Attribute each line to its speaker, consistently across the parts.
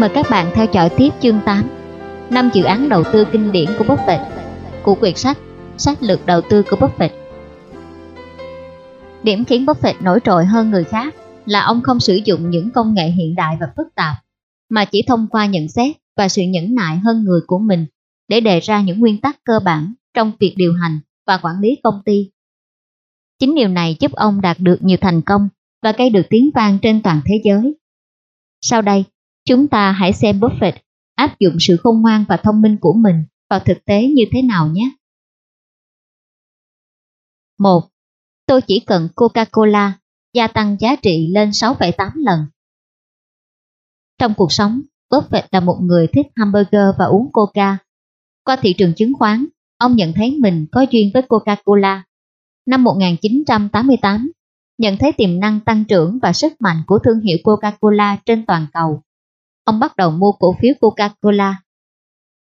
Speaker 1: Mời các bạn theo dõi tiếp chương 8 năm dự án đầu tư kinh điển của Buffett của quyển sách Sách lược đầu tư của Buffett Điểm khiến Buffett nổi trội hơn người khác là ông không sử dụng những công nghệ hiện đại và phức tạp mà chỉ thông qua nhận xét và sự nhẫn nại hơn người của mình để đề ra những nguyên tắc cơ bản trong việc điều hành và quản lý công ty. Chính điều này giúp ông đạt được nhiều thành công và gây được tiếng vang trên toàn thế giới. Sau đây, chúng ta hãy xem Buffett áp dụng sự khôn ngoan và thông minh của mình vào thực tế như thế nào nhé. 1. Tôi chỉ cần Coca-Cola gia tăng giá trị lên 6,8 lần. Trong cuộc sống, Buffett là một người thích hamburger và uống coca. Qua thị trường chứng khoán, ông nhận thấy mình có duyên với Coca-Cola. Năm 1988, nhận thấy tiềm năng tăng trưởng và sức mạnh của thương hiệu Coca-Cola trên toàn cầu. Ông bắt đầu mua cổ phiếu Coca-Cola.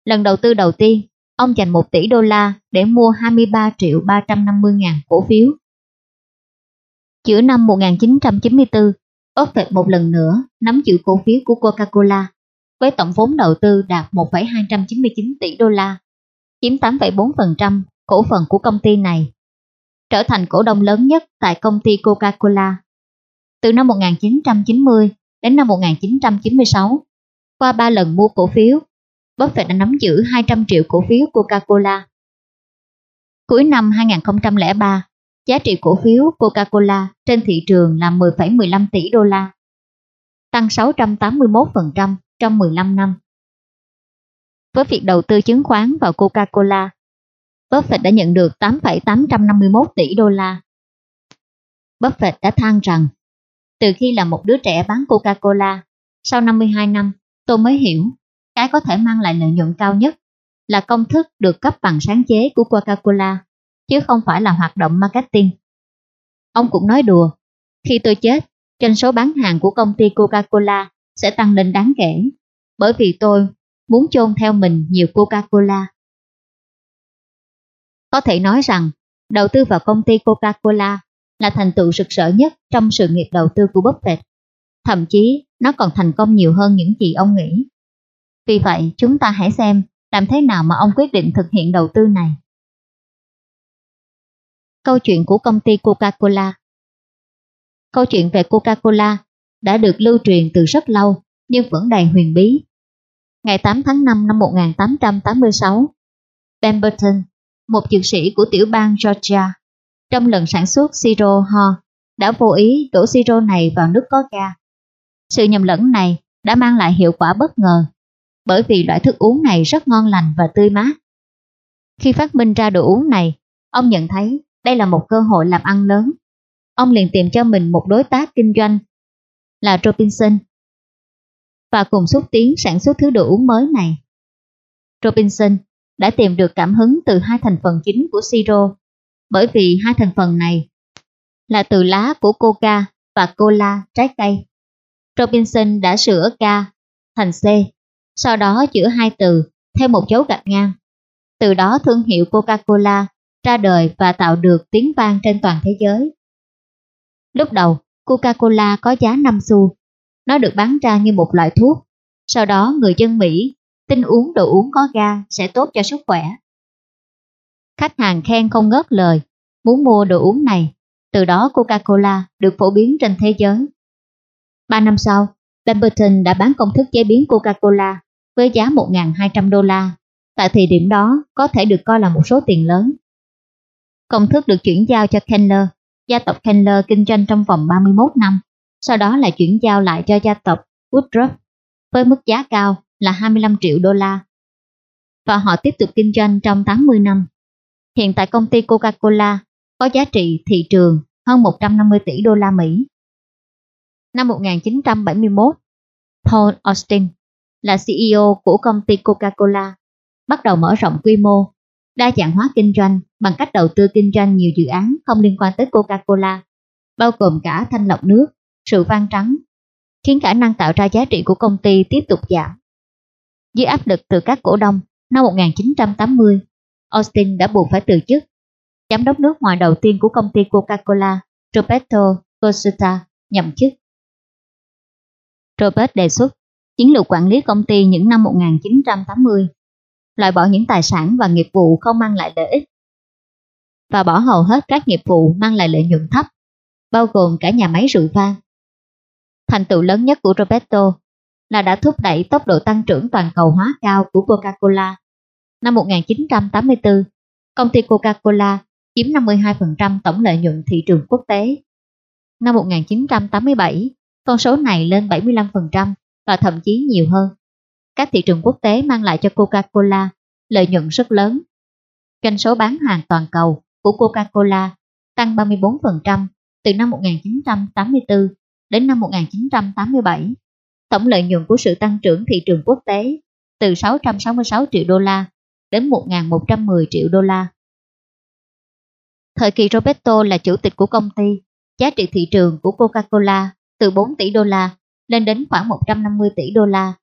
Speaker 1: Lần đầu tư đầu tiên, ông dành 1 tỷ đô la để mua 23 triệu 350 ngàn cổ phiếu. Giữa năm 1994, Buffett một lần nữa nắm giữ cổ phiếu của Coca-Cola với tổng vốn đầu tư đạt 1,299 tỷ đô la, chiếm 8,4% cổ phần của công ty này, trở thành cổ đông lớn nhất tại công ty Coca-Cola. Từ năm 1990 đến năm 1996, qua 3 lần mua cổ phiếu, Buffett đã nắm giữ 200 triệu cổ phiếu Coca-Cola. Cuối năm 2003, giá trị cổ phiếu Coca-Cola trên thị trường là 10,15 tỷ đô la, tăng 681% trong 15 năm. Với việc đầu tư chứng khoán vào Coca-Cola, Buffett đã nhận được 8,851 tỷ đô la. Buffett đã than rằng, từ khi là một đứa trẻ bán Coca-Cola, sau 52 năm, tôi mới hiểu cái có thể mang lại lợi nhuận cao nhất là công thức được cấp bằng sáng chế của Coca-Cola, chứ không phải là hoạt động marketing. Ông cũng nói đùa, khi tôi chết, doanh số bán hàng của công ty Coca-Cola sẽ tăng lên đáng kể, bởi vì tôi muốn chôn theo mình nhiều Coca-Cola. Có thể nói rằng, đầu tư vào công ty Coca-Cola là thành tựu rực rỡ nhất trong sự nghiệp đầu tư của Buffett. Thậm chí, nó còn thành công nhiều hơn những gì ông nghĩ. Vì vậy, chúng ta hãy xem làm thế nào mà ông quyết định thực hiện đầu tư này. Câu chuyện của công ty Coca-Cola Câu chuyện về Coca-Cola đã được lưu truyền từ rất lâu nhưng vẫn đầy huyền bí. Ngày 8 tháng 5 năm 1886, Pemberton, một dược sĩ của tiểu bang Georgia, trong lần sản xuất siro ho, đã vô ý đổ siro này vào nước có ga. Sự nhầm lẫn này đã mang lại hiệu quả bất ngờ, bởi vì loại thức uống này rất ngon lành và tươi mát. Khi phát minh ra đồ uống này, ông nhận thấy đây là một cơ hội làm ăn lớn. Ông liền tìm cho mình một đối tác kinh doanh là Robinson và cùng xúc tiến sản xuất thứ đồ uống mới này. Robinson đã tìm được cảm hứng từ hai thành phần chính của siro bởi vì hai thành phần này là từ lá của coca và cola trái cây. Robinson đã sửa K thành C, sau đó chữa hai từ theo một dấu gạch ngang. Từ đó thương hiệu Coca-Cola ra đời và tạo được tiếng vang trên toàn thế giới. Lúc đầu, Coca-Cola có giá 5 xu. Nó được bán ra như một loại thuốc. Sau đó người dân Mỹ tin uống đồ uống có ga sẽ tốt cho sức khỏe. Khách hàng khen không ngớt lời, muốn mua đồ uống này. Từ đó Coca-Cola được phổ biến trên thế giới. Ba năm sau, Pemberton đã bán công thức chế biến Coca-Cola với giá 1.200 đô la. Tại thời điểm đó có thể được coi là một số tiền lớn. Công thức được chuyển giao cho Kendler. Gia tộc Kendler kinh doanh trong vòng 31 năm, sau đó lại chuyển giao lại cho gia tộc Woodruff với mức giá cao là 25 triệu đô la. Và họ tiếp tục kinh doanh trong 80 năm. Hiện tại công ty Coca-Cola có giá trị thị trường hơn 150 tỷ đô la Mỹ. Năm 1971, Paul Austin là CEO của công ty Coca-Cola bắt đầu mở rộng quy mô, đa dạng hóa kinh doanh bằng cách đầu tư kinh doanh nhiều dự án không liên quan tới Coca-Cola, bao gồm cả thanh lọc nước, sự vang trắng, khiến khả năng tạo ra giá trị của công ty tiếp tục giảm. Dưới áp lực từ các cổ đông, năm 1980, Austin đã buộc phải từ chức. Giám đốc nước ngoài đầu tiên của công ty Coca-Cola, Roberto Costa, nhậm chức. Robert đề xuất chiến lược quản lý công ty những năm 1980, loại bỏ những tài sản và nghiệp vụ không mang lại lợi ích và bỏ hầu hết các nghiệp vụ mang lại lợi nhuận thấp, bao gồm cả nhà máy rượu vang. Thành tựu lớn nhất của Roberto là đã thúc đẩy tốc độ tăng trưởng toàn cầu hóa cao của Coca-Cola. Năm 1984, công ty Coca-Cola chiếm 52% tổng lợi nhuận thị trường quốc tế. Năm 1987, con số này lên 75% và thậm chí nhiều hơn. Các thị trường quốc tế mang lại cho Coca-Cola lợi nhuận rất lớn. Doanh số bán hàng toàn cầu của Coca-Cola tăng 34% từ năm 1984 đến năm 1987. Tổng lợi nhuận của sự tăng trưởng thị trường quốc tế từ 666 triệu đô la đến 1.110 triệu đô la. Thời kỳ Roberto là chủ tịch của công ty, giá trị thị trường của Coca-Cola từ 4 tỷ đô la lên đến khoảng 150 tỷ đô la.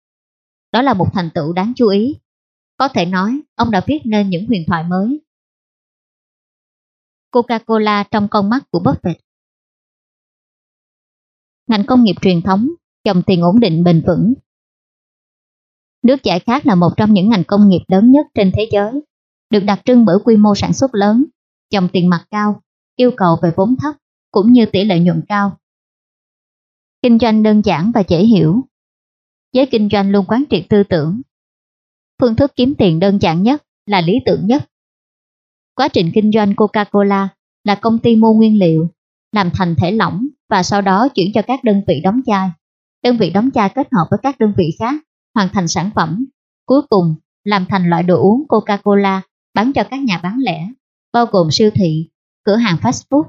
Speaker 1: Đó là một thành tựu đáng chú ý. Có thể nói, ông đã viết nên những huyền thoại mới. Coca-Cola trong con mắt của Buffett Ngành công nghiệp truyền thống, dòng tiền ổn định bền vững. Nước giải khát là một trong những ngành công nghiệp lớn nhất trên thế giới, được đặc trưng bởi quy mô sản xuất lớn, dòng tiền mặt cao, yêu cầu về vốn thấp, cũng như tỷ lệ nhuận cao. Kinh doanh đơn giản và dễ hiểu. Giới kinh doanh luôn quán triệt tư tưởng. Phương thức kiếm tiền đơn giản nhất là lý tưởng nhất. Quá trình kinh doanh Coca-Cola là công ty mua nguyên liệu, làm thành thể lỏng và sau đó chuyển cho các đơn vị đóng chai. Đơn vị đóng chai kết hợp với các đơn vị khác, hoàn thành sản phẩm. Cuối cùng, làm thành loại đồ uống Coca-Cola bán cho các nhà bán lẻ, bao gồm siêu thị, cửa hàng fast food,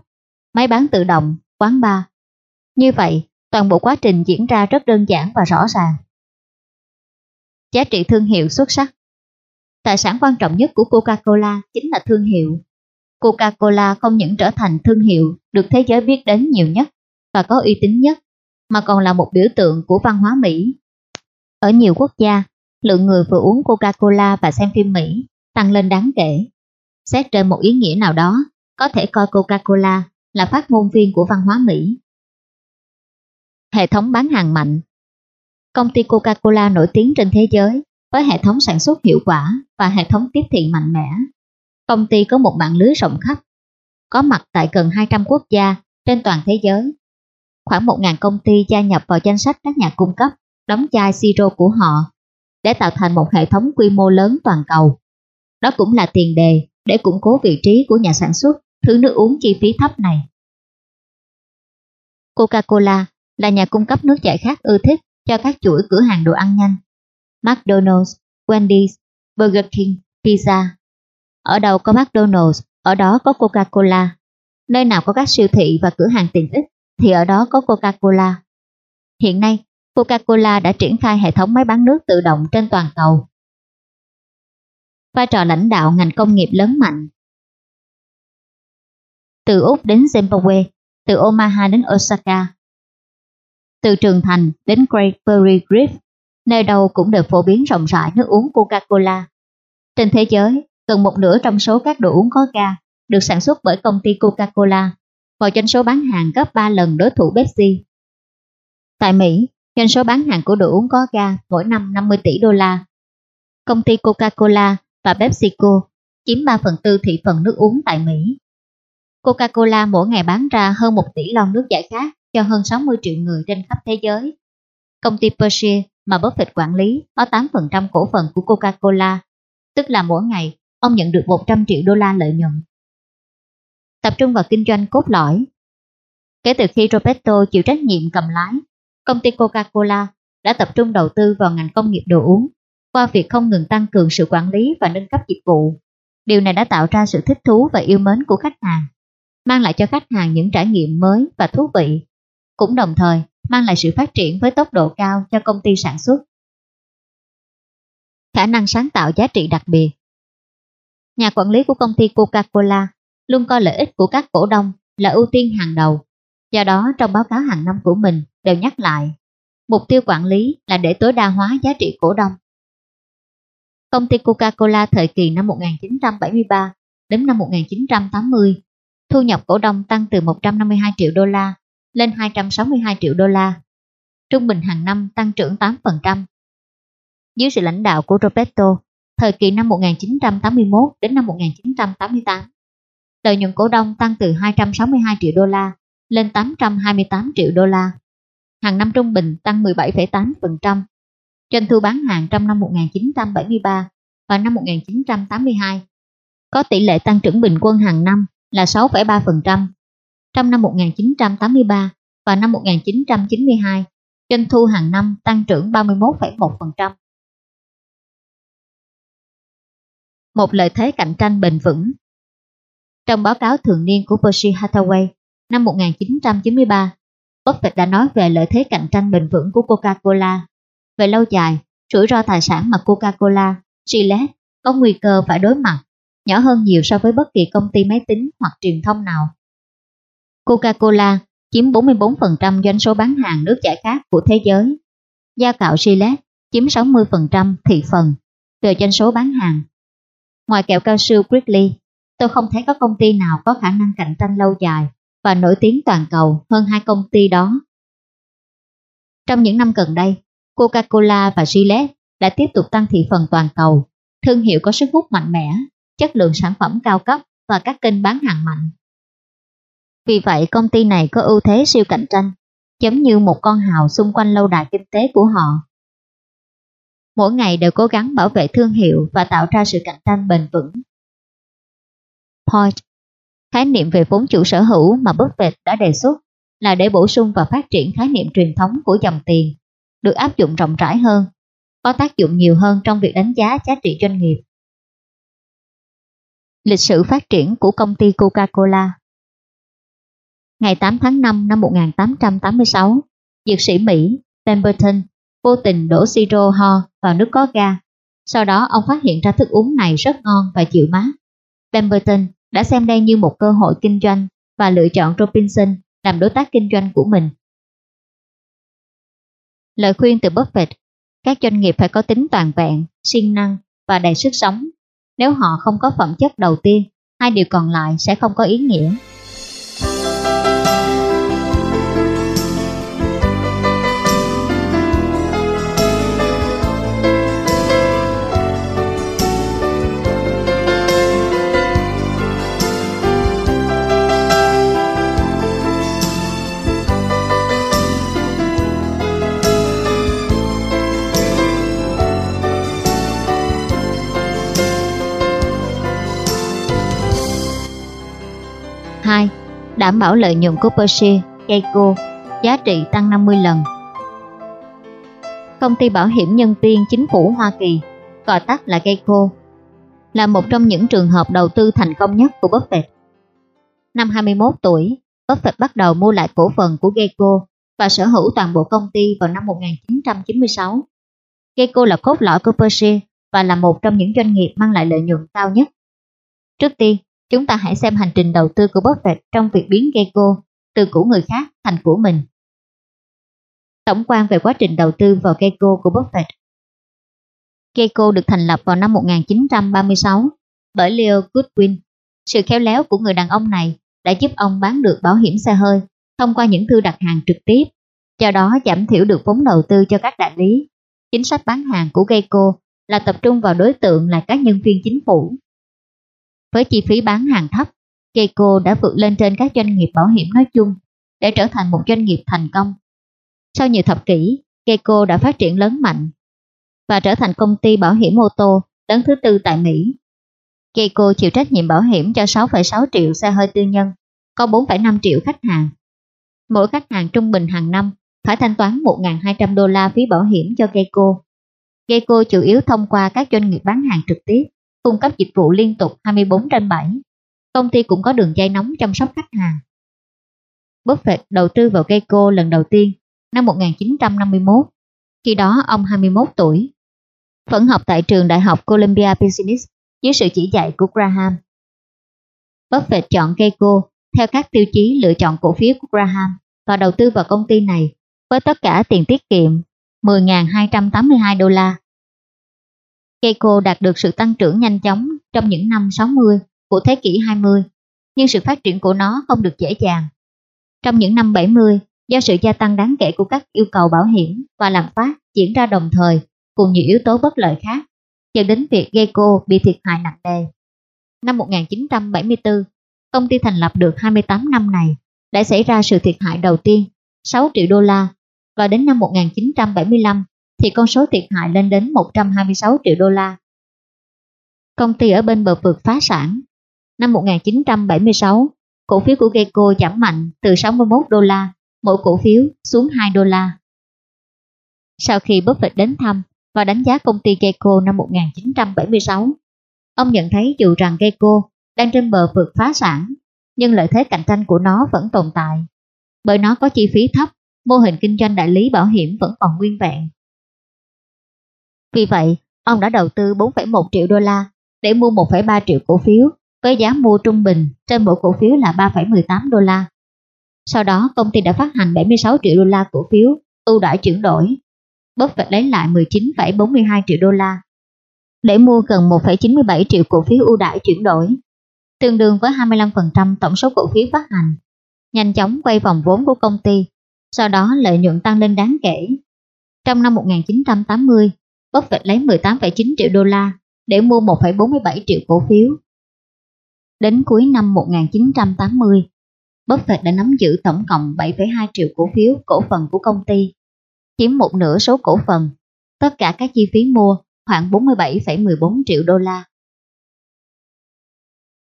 Speaker 1: máy bán tự động, quán bar. Như vậy, toàn bộ quá trình diễn ra rất đơn giản và rõ ràng. Giá trị thương hiệu xuất sắc Tài sản quan trọng nhất của Coca-Cola chính là thương hiệu. Coca-Cola không những trở thành thương hiệu được thế giới biết đến nhiều nhất và có uy tín nhất, mà còn là một biểu tượng của văn hóa Mỹ. Ở nhiều quốc gia, lượng người vừa uống Coca-Cola và xem phim Mỹ tăng lên đáng kể. Xét trên một ý nghĩa nào đó, có thể coi Coca-Cola là phát ngôn viên của văn hóa Mỹ. Hệ thống bán hàng mạnh Công ty Coca-Cola nổi tiếng trên thế giới với hệ thống sản xuất hiệu quả và hệ thống tiếp thị mạnh mẽ. Công ty có một mạng lưới rộng khắp, có mặt tại gần 200 quốc gia trên toàn thế giới. Khoảng 1.000 công ty gia nhập vào danh sách các nhà cung cấp đóng chai siro của họ để tạo thành một hệ thống quy mô lớn toàn cầu. Đó cũng là tiền đề để củng cố vị trí của nhà sản xuất thứ nước uống chi phí thấp này. Coca-Cola là nhà cung cấp nước giải khát ưa thích cho các chuỗi cửa hàng đồ ăn nhanh. McDonald's, Wendy's, Burger King, Pizza. Ở đâu có McDonald's, ở đó có Coca-Cola. Nơi nào có các siêu thị và cửa hàng tiện ích thì ở đó có Coca-Cola. Hiện nay, Coca-Cola đã triển khai hệ thống máy bán nước tự động trên toàn cầu. Vai trò lãnh đạo ngành công nghiệp lớn mạnh Từ Úc đến Zimbabwe, từ Omaha đến Osaka, từ Trường Thành đến Great Barrier Reef, nơi đâu cũng được phổ biến rộng rãi nước uống Coca-Cola. Trên thế giới, gần một nửa trong số các đồ uống có ga được sản xuất bởi công ty Coca-Cola, và doanh số bán hàng gấp 3 lần đối thủ Pepsi. Tại Mỹ, doanh số bán hàng của đồ uống có ga mỗi năm 50 tỷ đô la. Công ty Coca-Cola và PepsiCo chiếm 3 phần tư thị phần nước uống tại Mỹ. Coca-Cola mỗi ngày bán ra hơn 1 tỷ lon nước giải khát cho hơn 60 triệu người trên khắp thế giới. Công ty Persia mà Buffett quản lý có 8% cổ phần của Coca-Cola, tức là mỗi ngày ông nhận được 100 triệu đô la lợi nhuận. Tập trung vào kinh doanh cốt lõi. Kể từ khi Roberto chịu trách nhiệm cầm lái, công ty Coca-Cola đã tập trung đầu tư vào ngành công nghiệp đồ uống qua việc không ngừng tăng cường sự quản lý và nâng cấp dịch vụ. Điều này đã tạo ra sự thích thú và yêu mến của khách hàng, mang lại cho khách hàng những trải nghiệm mới và thú vị cũng đồng thời mang lại sự phát triển với tốc độ cao cho công ty sản xuất. Khả năng sáng tạo giá trị đặc biệt Nhà quản lý của công ty Coca-Cola luôn coi lợi ích của các cổ đông là ưu tiên hàng đầu. Do đó trong báo cáo hàng năm của mình đều nhắc lại, mục tiêu quản lý là để tối đa hóa giá trị cổ đông. Công ty Coca-Cola thời kỳ năm 1973 đến năm 1980, thu nhập cổ đông tăng từ 152 triệu đô la lên 262 triệu đô la. Trung bình hàng năm tăng trưởng 8%, dưới sự lãnh đạo của Roberto, thời kỳ năm 1981 đến năm 1988. Lợi nhuận cổ đông tăng từ 262 triệu đô la lên 828 triệu đô la. Hàng năm trung bình tăng 17,8%. Doanh thu bán hàng trong năm 1973 và năm 1982 có tỷ lệ tăng trưởng bình quân hàng năm là 6,3%. Trong năm 1983 và năm 1992, doanh thu hàng năm tăng trưởng 31,1%. Một lợi thế cạnh tranh bền vững Trong báo cáo thường niên của Berkshire Hathaway năm 1993, Buffett đã nói về lợi thế cạnh tranh bền vững của Coca-Cola. Về lâu dài, rủi ro tài sản mà Coca-Cola, Gillette có nguy cơ phải đối mặt nhỏ hơn nhiều so với bất kỳ công ty máy tính hoặc truyền thông nào. Coca-Cola chiếm 44% doanh số bán hàng nước giải khát của thế giới. Gia cạo Gillette chiếm 60% thị phần từ doanh số bán hàng. Ngoài kẹo cao su Wrigley, tôi không thấy có công ty nào có khả năng cạnh tranh lâu dài và nổi tiếng toàn cầu hơn hai công ty đó. Trong những năm gần đây, Coca-Cola và Gillette đã tiếp tục tăng thị phần toàn cầu, thương hiệu có sức hút mạnh mẽ, chất lượng sản phẩm cao cấp và các kênh bán hàng mạnh. Vì vậy, công ty này có ưu thế siêu cạnh tranh, giống như một con hào xung quanh lâu đài kinh tế của họ. Mỗi ngày đều cố gắng bảo vệ thương hiệu và tạo ra sự cạnh tranh bền vững. Point Khái niệm về vốn chủ sở hữu mà Buffett đã đề xuất là để bổ sung và phát triển khái niệm truyền thống của dòng tiền, được áp dụng rộng rãi hơn, có tác dụng nhiều hơn trong việc đánh giá giá trị doanh nghiệp. Lịch sử phát triển của công ty Coca-Cola Ngày 8 tháng 5 năm 1886, dược sĩ Mỹ Pemberton vô tình đổ siro ho vào nước có ga. Sau đó ông phát hiện ra thức uống này rất ngon và chịu mát. Pemberton đã xem đây như một cơ hội kinh doanh và lựa chọn Robinson làm đối tác kinh doanh của mình. Lời khuyên từ Buffett, các doanh nghiệp phải có tính toàn vẹn, siêng năng và đầy sức sống. Nếu họ không có phẩm chất đầu tiên, hai điều còn lại sẽ không có ý nghĩa. Đảm bảo lợi nhuận của Berkshire, Geico, giá trị tăng 50 lần. Công ty bảo hiểm nhân viên chính phủ Hoa Kỳ, gọi tắt là Geico, là một trong những trường hợp đầu tư thành công nhất của Buffett. Năm 21 tuổi, Buffett bắt đầu mua lại cổ phần của Geico và sở hữu toàn bộ công ty vào năm 1996. Geico là cốt lõi của Berkshire và là một trong những doanh nghiệp mang lại lợi nhuận cao nhất. Trước tiên, Chúng ta hãy xem hành trình đầu tư của Buffett trong việc biến Geico từ của người khác thành của mình. Tổng quan về quá trình đầu tư vào Geico của Buffett Geico được thành lập vào năm 1936 bởi Leo Goodwin. Sự khéo léo của người đàn ông này đã giúp ông bán được bảo hiểm xe hơi thông qua những thư đặt hàng trực tiếp, do đó giảm thiểu được vốn đầu tư cho các đại lý. Chính sách bán hàng của Geico là tập trung vào đối tượng là các nhân viên chính phủ với chi phí bán hàng thấp, Geico đã vượt lên trên các doanh nghiệp bảo hiểm nói chung để trở thành một doanh nghiệp thành công. Sau nhiều thập kỷ, Geico đã phát triển lớn mạnh và trở thành công ty bảo hiểm ô tô lớn thứ tư tại Mỹ. Geico chịu trách nhiệm bảo hiểm cho 6,6 triệu xe hơi tư nhân, có 4,5 triệu khách hàng. Mỗi khách hàng trung bình hàng năm phải thanh toán 1.200 đô la phí bảo hiểm cho Geico. Geico chủ yếu thông qua các doanh nghiệp bán hàng trực tiếp cung cấp dịch vụ liên tục 24 trên 7. Công ty cũng có đường dây nóng chăm sóc khách hàng. Buffett đầu tư vào Geico lần đầu tiên năm 1951, khi đó ông 21 tuổi. Vẫn học tại trường đại học Columbia Business dưới sự chỉ dạy của Graham. Buffett chọn Geico theo các tiêu chí lựa chọn cổ phiếu của Graham và đầu tư vào công ty này với tất cả tiền tiết kiệm 10.282 đô la Keiko đạt được sự tăng trưởng nhanh chóng trong những năm 60 của thế kỷ 20, nhưng sự phát triển của nó không được dễ dàng. Trong những năm 70, do sự gia tăng đáng kể của các yêu cầu bảo hiểm và lạm phát diễn ra đồng thời cùng nhiều yếu tố bất lợi khác, dẫn đến việc Geico bị thiệt hại nặng nề. Năm 1974, công ty thành lập được 28 năm này đã xảy ra sự thiệt hại đầu tiên 6 triệu đô la và đến năm 1975 thì con số thiệt hại lên đến 126 triệu đô la. Công ty ở bên bờ vực phá sản. Năm 1976, cổ phiếu của Geico giảm mạnh từ 61 đô la mỗi cổ phiếu xuống 2 đô la. Sau khi Buffett đến thăm và đánh giá công ty Geico năm 1976, ông nhận thấy dù rằng Geico đang trên bờ vực phá sản, nhưng lợi thế cạnh tranh của nó vẫn tồn tại. Bởi nó có chi phí thấp, mô hình kinh doanh đại lý bảo hiểm vẫn còn nguyên vẹn. Vì vậy, ông đã đầu tư 4,1 triệu đô la để mua 1,3 triệu cổ phiếu với giá mua trung bình trên mỗi cổ phiếu là 3,18 đô la. Sau đó, công ty đã phát hành 76 triệu đô la cổ phiếu ưu đãi chuyển đổi. Buffett lấy lại 19,42 triệu đô la để mua gần 1,97 triệu cổ phiếu ưu đãi chuyển đổi, tương đương với 25% tổng số cổ phiếu phát hành. Nhanh chóng quay vòng vốn của công ty, sau đó lợi nhuận tăng lên đáng kể. Trong năm 1980, Buffett lấy 18,9 triệu đô la để mua 1,47 triệu cổ phiếu. Đến cuối năm 1980, Buffett đã nắm giữ tổng cộng 7,2 triệu cổ phiếu cổ phần của công ty, chiếm một nửa số cổ phần, tất cả các chi phí mua khoảng 47,14 triệu đô la.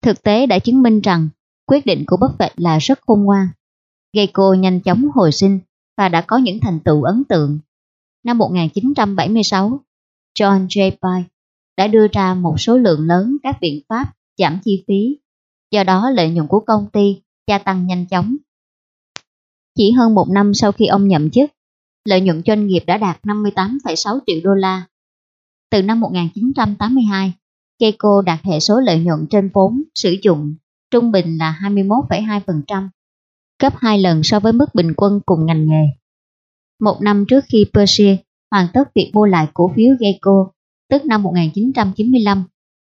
Speaker 1: Thực tế đã chứng minh rằng quyết định của Buffett là rất khôn ngoan. Geico nhanh chóng hồi sinh và đã có những thành tựu ấn tượng. Năm 1976, John J. Pye đã đưa ra một số lượng lớn các biện pháp giảm chi phí, do đó lợi nhuận của công ty gia tăng nhanh chóng. Chỉ hơn một năm sau khi ông nhậm chức, lợi nhuận doanh nghiệp đã đạt 58,6 triệu đô la. Từ năm 1982, Keiko đạt hệ số lợi nhuận trên vốn sử dụng trung bình là 21,2%, gấp 2 lần so với mức bình quân cùng ngành nghề. Một năm trước khi Persia hoàn tất việc mua lại cổ phiếu Geico, tức năm 1995,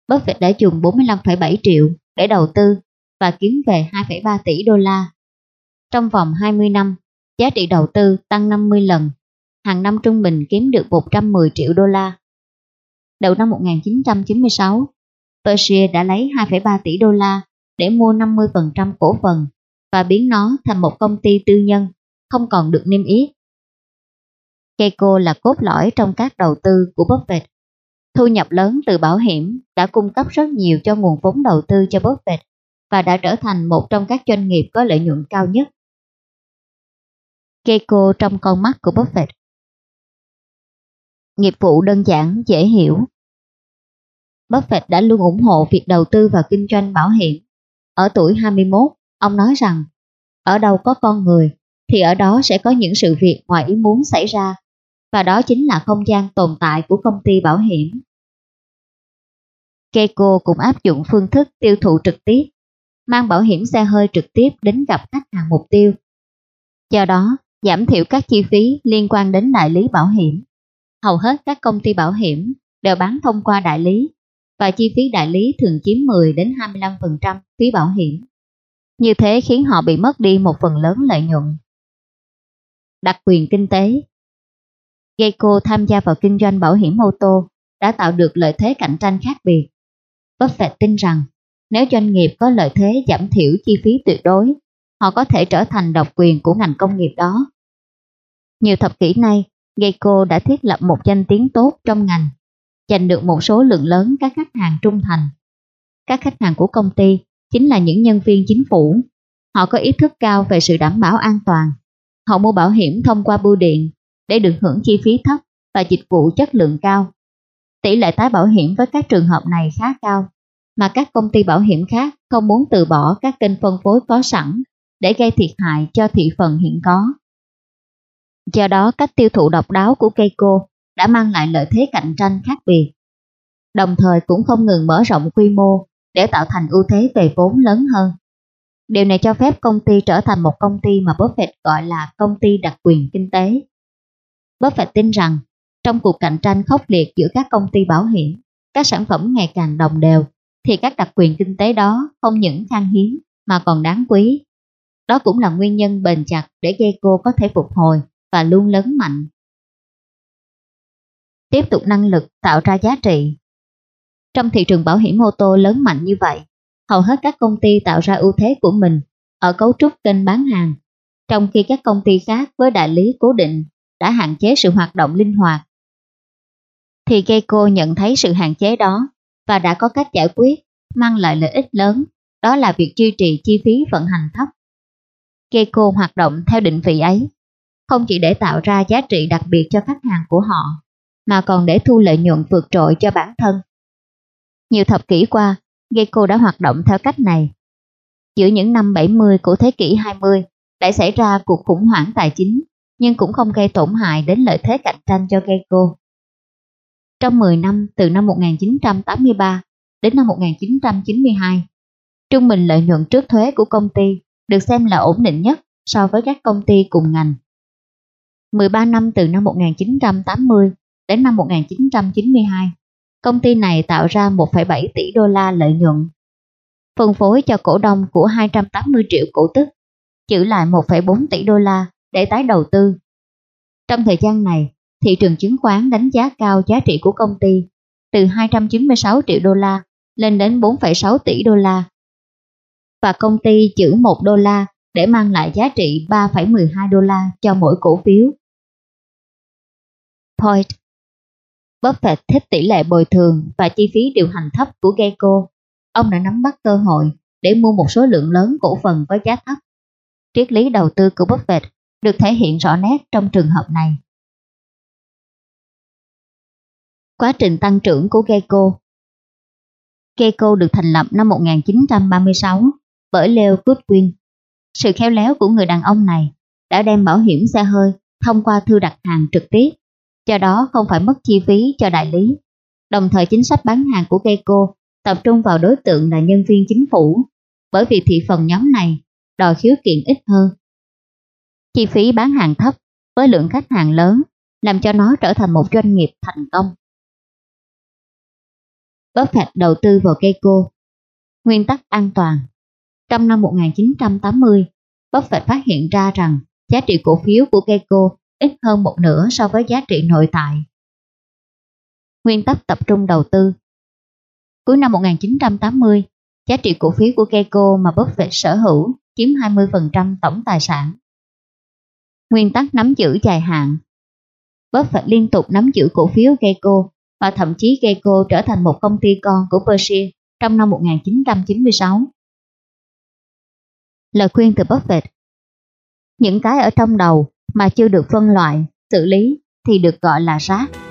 Speaker 1: Buffett đã dùng 45,7 triệu để đầu tư và kiếm về 2,3 tỷ đô la. Trong vòng 20 năm, giá trị đầu tư tăng 50 lần, hàng năm trung bình kiếm được 110 triệu đô la. Đầu năm 1996, Berkshire đã lấy 2,3 tỷ đô la để mua 50% cổ phần và biến nó thành một công ty tư nhân, không còn được niêm yết. Keiko là cốt lõi trong các đầu tư của Buffett. Thu nhập lớn từ bảo hiểm đã cung cấp rất nhiều cho nguồn vốn đầu tư cho Buffett và đã trở thành một trong các doanh nghiệp có lợi nhuận cao nhất. Keiko trong con mắt của Buffett Nghiệp vụ đơn giản, dễ hiểu. Buffett đã luôn ủng hộ việc đầu tư vào kinh doanh bảo hiểm. Ở tuổi 21, ông nói rằng, ở đâu có con người, thì ở đó sẽ có những sự việc ngoài ý muốn xảy ra, và đó chính là không gian tồn tại của công ty bảo hiểm. Keiko cũng áp dụng phương thức tiêu thụ trực tiếp, mang bảo hiểm xe hơi trực tiếp đến gặp khách hàng mục tiêu. Do đó, giảm thiểu các chi phí liên quan đến đại lý bảo hiểm. Hầu hết các công ty bảo hiểm đều bán thông qua đại lý và chi phí đại lý thường chiếm 10 đến 25% phí bảo hiểm. Như thế khiến họ bị mất đi một phần lớn lợi nhuận. Đặc quyền kinh tế Geico tham gia vào kinh doanh bảo hiểm ô tô đã tạo được lợi thế cạnh tranh khác biệt. Buffett tin rằng nếu doanh nghiệp có lợi thế giảm thiểu chi phí tuyệt đối, họ có thể trở thành độc quyền của ngành công nghiệp đó. Nhiều thập kỷ nay, Geico đã thiết lập một danh tiếng tốt trong ngành, giành được một số lượng lớn các khách hàng trung thành. Các khách hàng của công ty chính là những nhân viên chính phủ. Họ có ý thức cao về sự đảm bảo an toàn. Họ mua bảo hiểm thông qua bưu điện để được hưởng chi phí thấp và dịch vụ chất lượng cao. Tỷ lệ tái bảo hiểm với các trường hợp này khá cao, mà các công ty bảo hiểm khác không muốn từ bỏ các kênh phân phối có sẵn để gây thiệt hại cho thị phần hiện có. Do đó cách tiêu thụ độc đáo của Keiko đã mang lại lợi thế cạnh tranh khác biệt, đồng thời cũng không ngừng mở rộng quy mô để tạo thành ưu thế về vốn lớn hơn. Điều này cho phép công ty trở thành một công ty mà Buffett gọi là công ty đặc quyền kinh tế. Buffett tin rằng trong cuộc cạnh tranh khốc liệt giữa các công ty bảo hiểm, các sản phẩm ngày càng đồng đều, thì các đặc quyền kinh tế đó không những khan hiếm mà còn đáng quý. Đó cũng là nguyên nhân bền chặt để Geico có thể phục hồi và luôn lớn mạnh tiếp tục năng lực tạo ra giá trị. Trong thị trường bảo hiểm ô tô lớn mạnh như vậy, hầu hết các công ty tạo ra ưu thế của mình ở cấu trúc kênh bán hàng, trong khi các công ty khác với đại lý cố định đã hạn chế sự hoạt động linh hoạt. Thì Geico nhận thấy sự hạn chế đó và đã có cách giải quyết mang lại lợi ích lớn, đó là việc duy trì chi phí vận hành thấp. Geico hoạt động theo định vị ấy, không chỉ để tạo ra giá trị đặc biệt cho khách hàng của họ, mà còn để thu lợi nhuận vượt trội cho bản thân. Nhiều thập kỷ qua, Geico đã hoạt động theo cách này. Giữa những năm 70 của thế kỷ 20 đã xảy ra cuộc khủng hoảng tài chính, nhưng cũng không gây tổn hại đến lợi thế cạnh tranh cho Geico. Trong 10 năm từ năm 1983 đến năm 1992, trung bình lợi nhuận trước thuế của công ty được xem là ổn định nhất so với các công ty cùng ngành. 13 năm từ năm 1980 đến năm 1992, công ty này tạo ra 1,7 tỷ đô la lợi nhuận, phân phối cho cổ đông của 280 triệu cổ tức, giữ lại 1,4 tỷ đô la để tái đầu tư. Trong thời gian này, thị trường chứng khoán đánh giá cao giá trị của công ty từ 296 triệu đô la lên đến 4,6 tỷ đô la. Và công ty giữ 1 đô la để mang lại giá trị 3,12 đô la cho mỗi cổ phiếu. Point Buffett thích tỷ lệ bồi thường và chi phí điều hành thấp của Geico. Ông đã nắm bắt cơ hội để mua một số lượng lớn cổ phần với giá thấp. Triết lý đầu tư của Buffett được thể hiện rõ nét trong trường hợp này. Quá trình tăng trưởng của Geico Geico được thành lập năm 1936 bởi Leo Goodwin. Sự khéo léo của người đàn ông này đã đem bảo hiểm xe hơi thông qua thư đặt hàng trực tiếp, do đó không phải mất chi phí cho đại lý. Đồng thời chính sách bán hàng của Geico tập trung vào đối tượng là nhân viên chính phủ, bởi vì thị phần nhóm này đòi khiếu kiện ít hơn. Chi phí bán hàng thấp với lượng khách hàng lớn làm cho nó trở thành một doanh nghiệp thành công. Buffett đầu tư vào Keiko. Nguyên tắc an toàn Trong năm 1980, Buffett phát hiện ra rằng giá trị cổ phiếu của Keiko ít hơn một nửa so với giá trị nội tại. Nguyên tắc tập trung đầu tư Cuối năm 1980, giá trị cổ phiếu của Keiko mà Buffett sở hữu chiếm 20% tổng tài sản. Nguyên tắc nắm giữ dài hạn Buffett liên tục nắm giữ cổ phiếu Geico và thậm chí Geico trở thành một công ty con của Berkshire trong năm 1996. Lời khuyên từ Buffett Những cái ở trong đầu mà chưa được phân loại, xử lý thì được gọi là rác.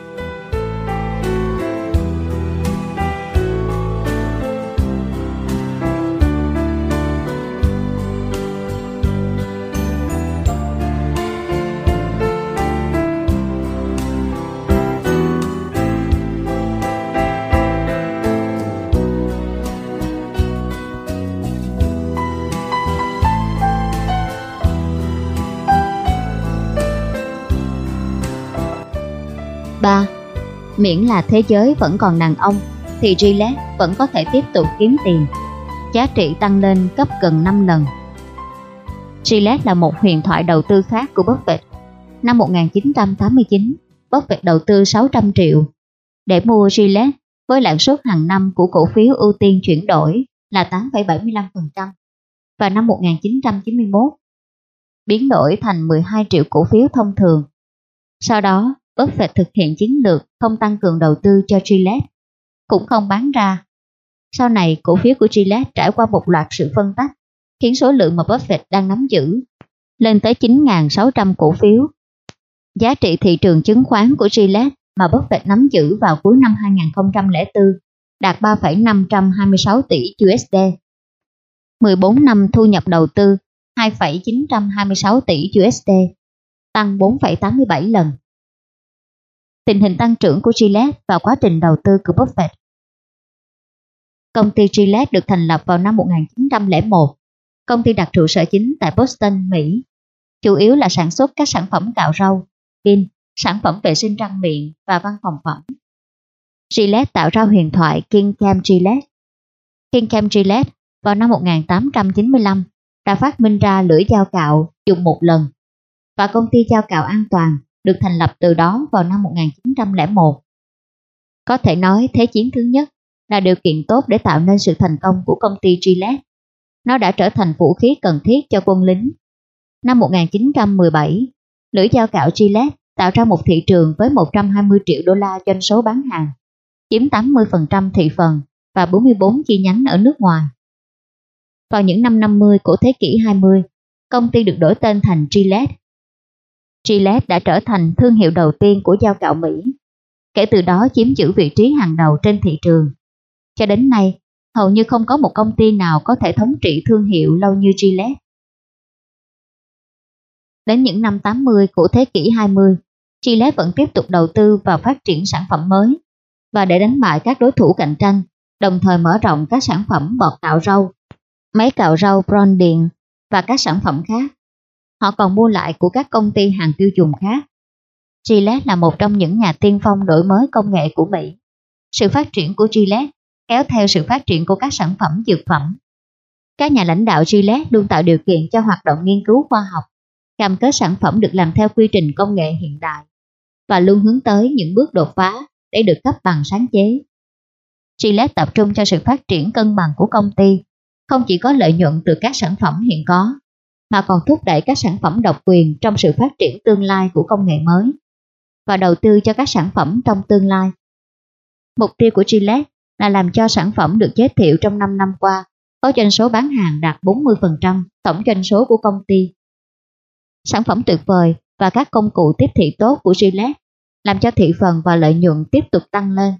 Speaker 1: Miễn là thế giới vẫn còn đàn ông thì Gillette vẫn có thể tiếp tục kiếm tiền. Giá trị tăng lên gấp gần 5 lần. Gillette là một huyền thoại đầu tư khác của Buffett. Năm 1989, Buffett đầu tư 600 triệu để mua Gillette với lãi suất hàng năm của cổ phiếu ưu tiên chuyển đổi là 8,75% và năm 1991 biến đổi thành 12 triệu cổ phiếu thông thường. Sau đó, Buffett thực hiện chiến lược không tăng cường đầu tư cho Gillette, cũng không bán ra. Sau này, cổ phiếu của Gillette trải qua một loạt sự phân tách, khiến số lượng mà Buffett đang nắm giữ lên tới 9.600 cổ phiếu. Giá trị thị trường chứng khoán của Gillette mà Buffett nắm giữ vào cuối năm 2004 đạt 3,526 tỷ USD. 14 năm thu nhập đầu tư 2,926 tỷ USD, tăng 4,87 lần tình hình tăng trưởng của Gillette và quá trình đầu tư của Buffett. Công ty Gillette được thành lập vào năm 1901. Công ty đặt trụ sở chính tại Boston, Mỹ. Chủ yếu là sản xuất các sản phẩm cạo râu, pin, sản phẩm vệ sinh răng miệng và văn phòng phẩm. Gillette tạo ra huyền thoại King Cam Gillette. King Cam Gillette vào năm 1895 đã phát minh ra lưỡi dao cạo dùng một lần và công ty dao cạo an toàn được thành lập từ đó vào năm 1901 Có thể nói Thế chiến thứ nhất là điều kiện tốt để tạo nên sự thành công của công ty Gillette. Nó đã trở thành vũ khí cần thiết cho quân lính. Năm 1917, lưỡi dao cạo Gillette tạo ra một thị trường với 120 triệu đô la doanh số bán hàng, chiếm 80% thị phần và 44 chi nhánh ở nước ngoài. Vào những năm 50 của thế kỷ 20, công ty được đổi tên thành Gillette. Gillette đã trở thành thương hiệu đầu tiên của dao cạo Mỹ, kể từ đó chiếm giữ vị trí hàng đầu trên thị trường. Cho đến nay, hầu như không có một công ty nào có thể thống trị thương hiệu lâu như Gillette. Đến những năm 80 của thế kỷ 20, Gillette vẫn tiếp tục đầu tư vào phát triển sản phẩm mới và để đánh bại các đối thủ cạnh tranh, đồng thời mở rộng các sản phẩm bọt cạo râu, máy cạo râu Brown điện và các sản phẩm khác. Họ còn mua lại của các công ty hàng tiêu dùng khác. Gillette là một trong những nhà tiên phong đổi mới công nghệ của Mỹ. Sự phát triển của Gillette kéo theo sự phát triển của các sản phẩm dược phẩm. Các nhà lãnh đạo Gillette luôn tạo điều kiện cho hoạt động nghiên cứu khoa học, cam kết sản phẩm được làm theo quy trình công nghệ hiện đại và luôn hướng tới những bước đột phá để được cấp bằng sáng chế. Gillette tập trung cho sự phát triển cân bằng của công ty, không chỉ có lợi nhuận từ các sản phẩm hiện có, mà còn thúc đẩy các sản phẩm độc quyền trong sự phát triển tương lai của công nghệ mới và đầu tư cho các sản phẩm trong tương lai. Mục tiêu của Gillette là làm cho sản phẩm được giới thiệu trong 5 năm qua có doanh số bán hàng đạt 40% tổng doanh số của công ty. Sản phẩm tuyệt vời và các công cụ tiếp thị tốt của Gillette làm cho thị phần và lợi nhuận tiếp tục tăng lên,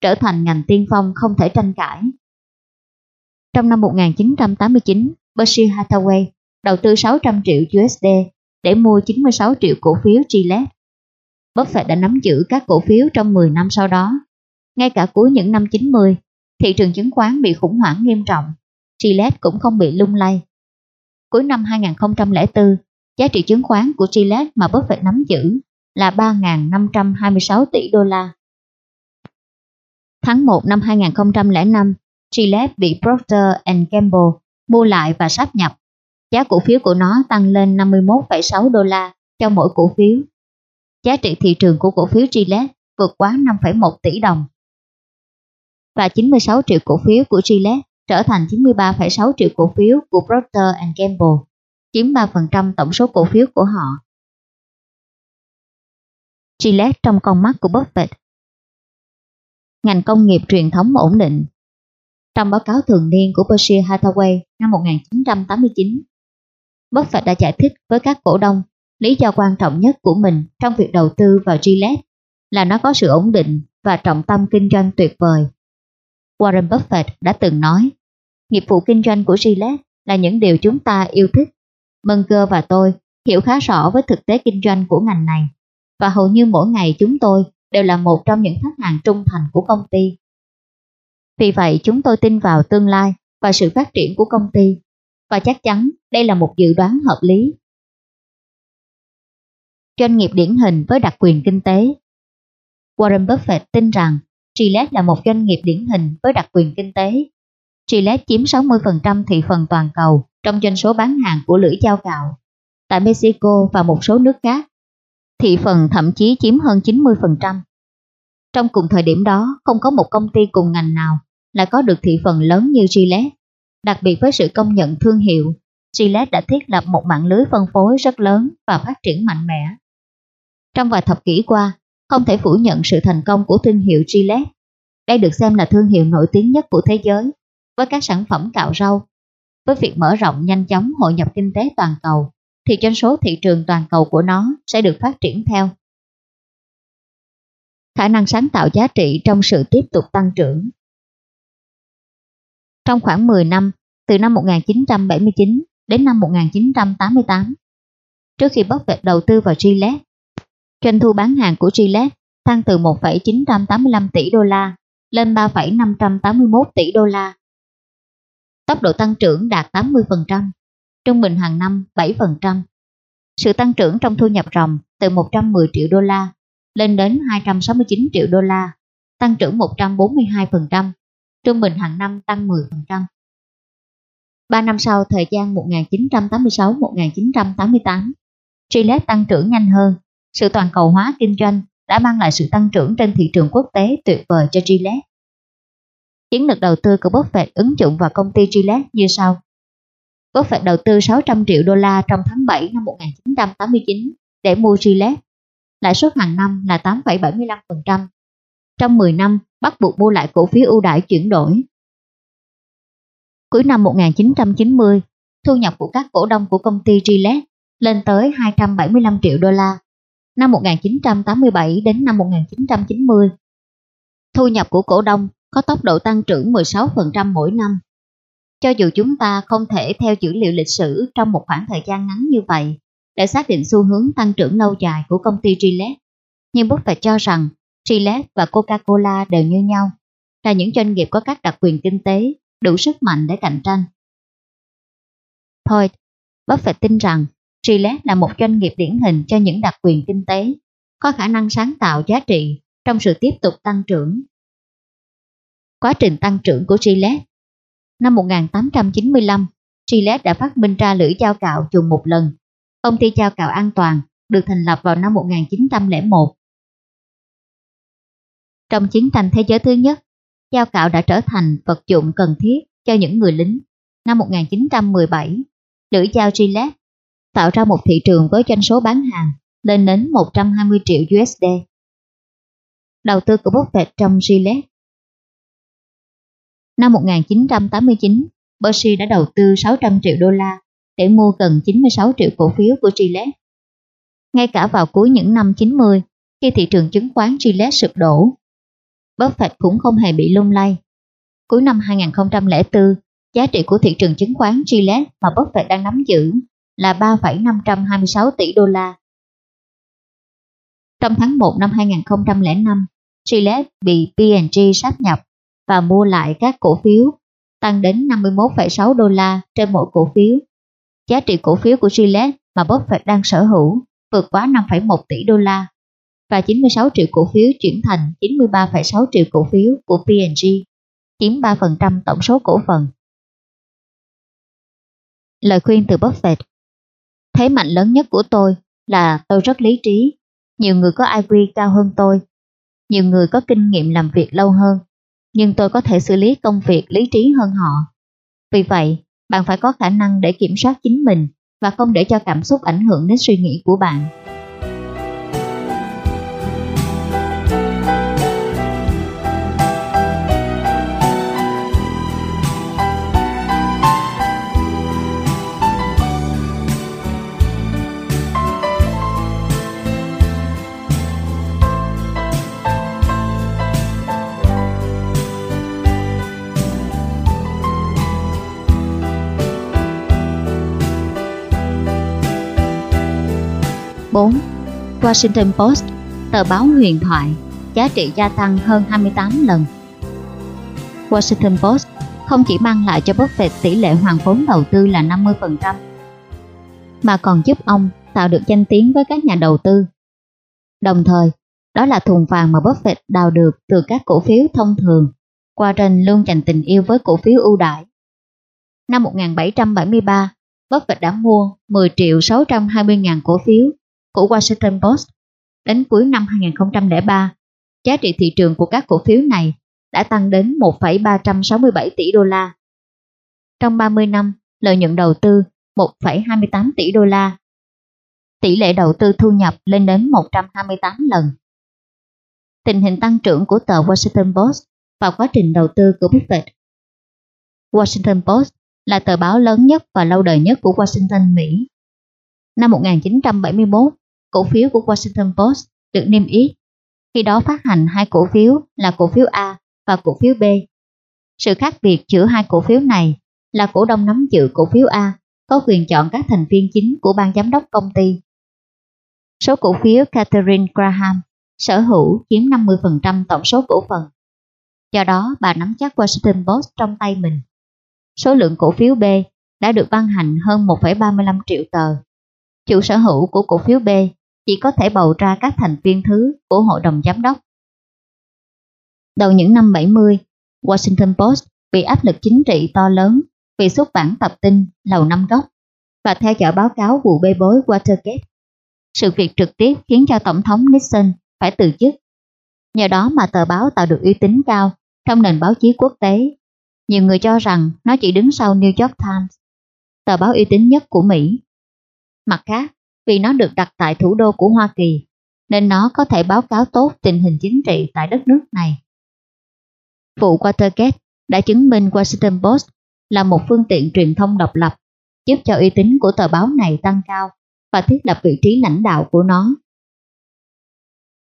Speaker 1: trở thành ngành tiên phong không thể tranh cãi. Trong năm 1989, Berkshire Hathaway đầu tư 600 triệu USD để mua 96 triệu cổ phiếu Gillette. Buffett đã nắm giữ các cổ phiếu trong 10 năm sau đó ngay cả cuối những năm 90, thị trường chứng khoán bị khủng hoảng nghiêm trọng, Gillette cũng không bị lung lay. Cuối năm 2004, giá trị chứng khoán của Gillette mà Buffett nắm giữ là 3.526 tỷ đô la. Tháng 1 năm 2005, Gillette bị Procter Gamble mua lại và sáp nhập. Giá cổ phiếu của nó tăng lên 51,6 đô la cho mỗi cổ phiếu. Giá trị thị trường của cổ phiếu Gillette vượt quá 5,1 tỷ đồng và 96 triệu cổ phiếu của Gillette trở thành 93,6 triệu cổ phiếu của Procter Gamble, chiếm 3% tổng số cổ phiếu của họ. Gillette trong con mắt của Buffett Ngành công nghiệp truyền thống ổn định Trong báo cáo thường niên của Berkshire Hathaway năm 1989, Buffett đã giải thích với các cổ đông lý do quan trọng nhất của mình trong việc đầu tư vào Gillette là nó có sự ổn định và trọng tâm kinh doanh tuyệt vời. Warren Buffett đã từng nói, nghiệp vụ kinh doanh của Gillette là những điều chúng ta yêu thích. Munger và tôi hiểu khá rõ với thực tế kinh doanh của ngành này, và hầu như mỗi ngày chúng tôi đều là một trong những khách hàng trung thành của công ty. Vì vậy chúng tôi tin vào tương lai và sự phát triển của công ty, và chắc chắn đây là một dự đoán hợp lý. Doanh nghiệp điển hình với đặc quyền kinh tế Warren Buffett tin rằng Gillette là một doanh nghiệp điển hình với đặc quyền kinh tế. Gillette chiếm 60% thị phần toàn cầu trong doanh số bán hàng của lưỡi dao cạo. Tại Mexico và một số nước khác, thị phần thậm chí chiếm hơn 90%. Trong cùng thời điểm đó, không có một công ty cùng ngành nào lại có được thị phần lớn như Gillette. Đặc biệt với sự công nhận thương hiệu, Gillette đã thiết lập một mạng lưới phân phối rất lớn và phát triển mạnh mẽ. Trong vài thập kỷ qua, không thể phủ nhận sự thành công của thương hiệu Gillette. Đây được xem là thương hiệu nổi tiếng nhất của thế giới với các sản phẩm cạo râu. Với việc mở rộng nhanh chóng hội nhập kinh tế toàn cầu, thì doanh số thị trường toàn cầu của nó sẽ được phát triển theo. Khả năng sáng tạo giá trị trong sự tiếp tục tăng trưởng trong khoảng 10 năm, từ năm 1979 đến năm 1988, trước khi Buffett đầu tư vào Gillette, Doanh thu bán hàng của Gillette tăng từ 1,985 tỷ đô la lên 3,581 tỷ đô la. Tốc độ tăng trưởng đạt 80%, trung bình hàng năm 7%. Sự tăng trưởng trong thu nhập ròng từ 110 triệu đô la lên đến 269 triệu đô la, tăng trưởng 142%, trung bình hàng năm tăng 10%. 3 năm sau thời gian 1986-1988, Gillette tăng trưởng nhanh hơn sự toàn cầu hóa kinh doanh đã mang lại sự tăng trưởng trên thị trường quốc tế tuyệt vời cho Gillette. Chiến lược đầu tư của Buffett ứng dụng vào công ty Gillette như sau. Buffett đầu tư 600 triệu đô la trong tháng 7 năm 1989 để mua Gillette. Lãi suất hàng năm là 8,75%. Trong 10 năm, bắt buộc mua lại cổ phiếu ưu đãi chuyển đổi. Cuối năm 1990, thu nhập của các cổ đông của công ty Gillette lên tới 275 triệu đô la. Năm 1987 đến năm 1990, thu nhập của cổ đông có tốc độ tăng trưởng 16% mỗi năm. Cho dù chúng ta không thể theo dữ liệu lịch sử trong một khoảng thời gian ngắn như vậy để xác định xu hướng tăng trưởng lâu dài của công ty Gillette, nhưng Buffett cho rằng Gillette và Coca-Cola đều như nhau, là những doanh nghiệp có các đặc quyền kinh tế đủ sức mạnh để cạnh tranh. Thôi, Buffett tin rằng Gillette là một doanh nghiệp điển hình cho những đặc quyền kinh tế, có khả năng sáng tạo giá trị trong sự tiếp tục tăng trưởng. Quá trình tăng trưởng của Gillette Năm 1895, Gillette đã phát minh ra lưỡi dao cạo dùng một lần. Công ty dao cạo an toàn được thành lập vào năm 1901. Trong chiến tranh thế giới thứ nhất, dao cạo đã trở thành vật dụng cần thiết cho những người lính. Năm 1917, lưỡi dao Gillette tạo ra một thị trường với doanh số bán hàng lên đến 120 triệu USD. Đầu tư của Buffett trong Gillette Năm 1989, Berkshire đã đầu tư 600 triệu đô la để mua gần 96 triệu cổ phiếu của Gillette. Ngay cả vào cuối những năm 90, khi thị trường chứng khoán Gillette sụp đổ, Buffett cũng không hề bị lung lay. Cuối năm 2004, giá trị của thị trường chứng khoán Gillette mà Buffett đang nắm giữ là 3,526 tỷ đô la. Trong tháng 1 năm 2005, Gillette bị P&G sáp nhập và mua lại các cổ phiếu, tăng đến 51,6 đô la trên mỗi cổ phiếu. Giá trị cổ phiếu của Gillette mà Buffett đang sở hữu vượt quá 5,1 tỷ đô la và 96 triệu cổ phiếu chuyển thành 93,6 triệu cổ phiếu của P&G, chiếm 3% tổng số cổ phần. Lời khuyên từ Buffett Thế mạnh lớn nhất của tôi là tôi rất lý trí. Nhiều người có IQ cao hơn tôi. Nhiều người có kinh nghiệm làm việc lâu hơn. Nhưng tôi có thể xử lý công việc lý trí hơn họ. Vì vậy, bạn phải có khả năng để kiểm soát chính mình và không để cho cảm xúc ảnh hưởng đến suy nghĩ của bạn. 4. Washington Post, tờ báo huyền thoại, giá trị gia tăng hơn 28 lần. Washington Post không chỉ mang lại cho Buffett tỷ lệ hoàn vốn đầu tư là 50%, mà còn giúp ông tạo được danh tiếng với các nhà đầu tư. Đồng thời, đó là thùng vàng mà Buffett đào được từ các cổ phiếu thông thường. Warren luôn dành tình yêu với cổ phiếu ưu đãi. Năm 1773, Buffett đã mua 10 triệu 620 ngàn cổ phiếu của Washington Post. Đến cuối năm 2003, giá trị thị trường của các cổ phiếu này đã tăng đến 1,367 tỷ đô la. Trong 30 năm, lợi nhuận đầu tư 1,28 tỷ đô la. Tỷ lệ đầu tư thu nhập lên đến 128 lần. Tình hình tăng trưởng của tờ Washington Post và quá trình đầu tư của Buffett. Washington Post là tờ báo lớn nhất và lâu đời nhất của Washington, Mỹ. Năm 1971, cổ phiếu của Washington Post được niêm yết. Khi đó phát hành hai cổ phiếu là cổ phiếu A và cổ phiếu B. Sự khác biệt giữa hai cổ phiếu này là cổ đông nắm giữ cổ phiếu A có quyền chọn các thành viên chính của ban giám đốc công ty. Số cổ phiếu Catherine Graham sở hữu chiếm 50% tổng số cổ phần. Do đó, bà nắm chắc Washington Post trong tay mình. Số lượng cổ phiếu B đã được ban hành hơn 1,35 triệu tờ. Chủ sở hữu của cổ phiếu B chỉ có thể bầu ra các thành viên thứ của hội đồng giám đốc. Đầu những năm 70, Washington Post bị áp lực chính trị to lớn vì xuất bản tập tin Lầu Năm Góc và theo dõi báo cáo vụ bê bối Watergate. Sự việc trực tiếp khiến cho Tổng thống Nixon phải từ chức. Nhờ đó mà tờ báo tạo được uy tín cao trong nền báo chí quốc tế. Nhiều người cho rằng nó chỉ đứng sau New York Times, tờ báo uy tín nhất của Mỹ. Mặt khác, vì nó được đặt tại thủ đô của Hoa Kỳ, nên nó có thể báo cáo tốt tình hình chính trị tại đất nước này. Vụ Watergate đã chứng minh Washington Post là một phương tiện truyền thông độc lập, giúp cho uy tín của tờ báo này tăng cao và thiết lập vị trí lãnh đạo của nó.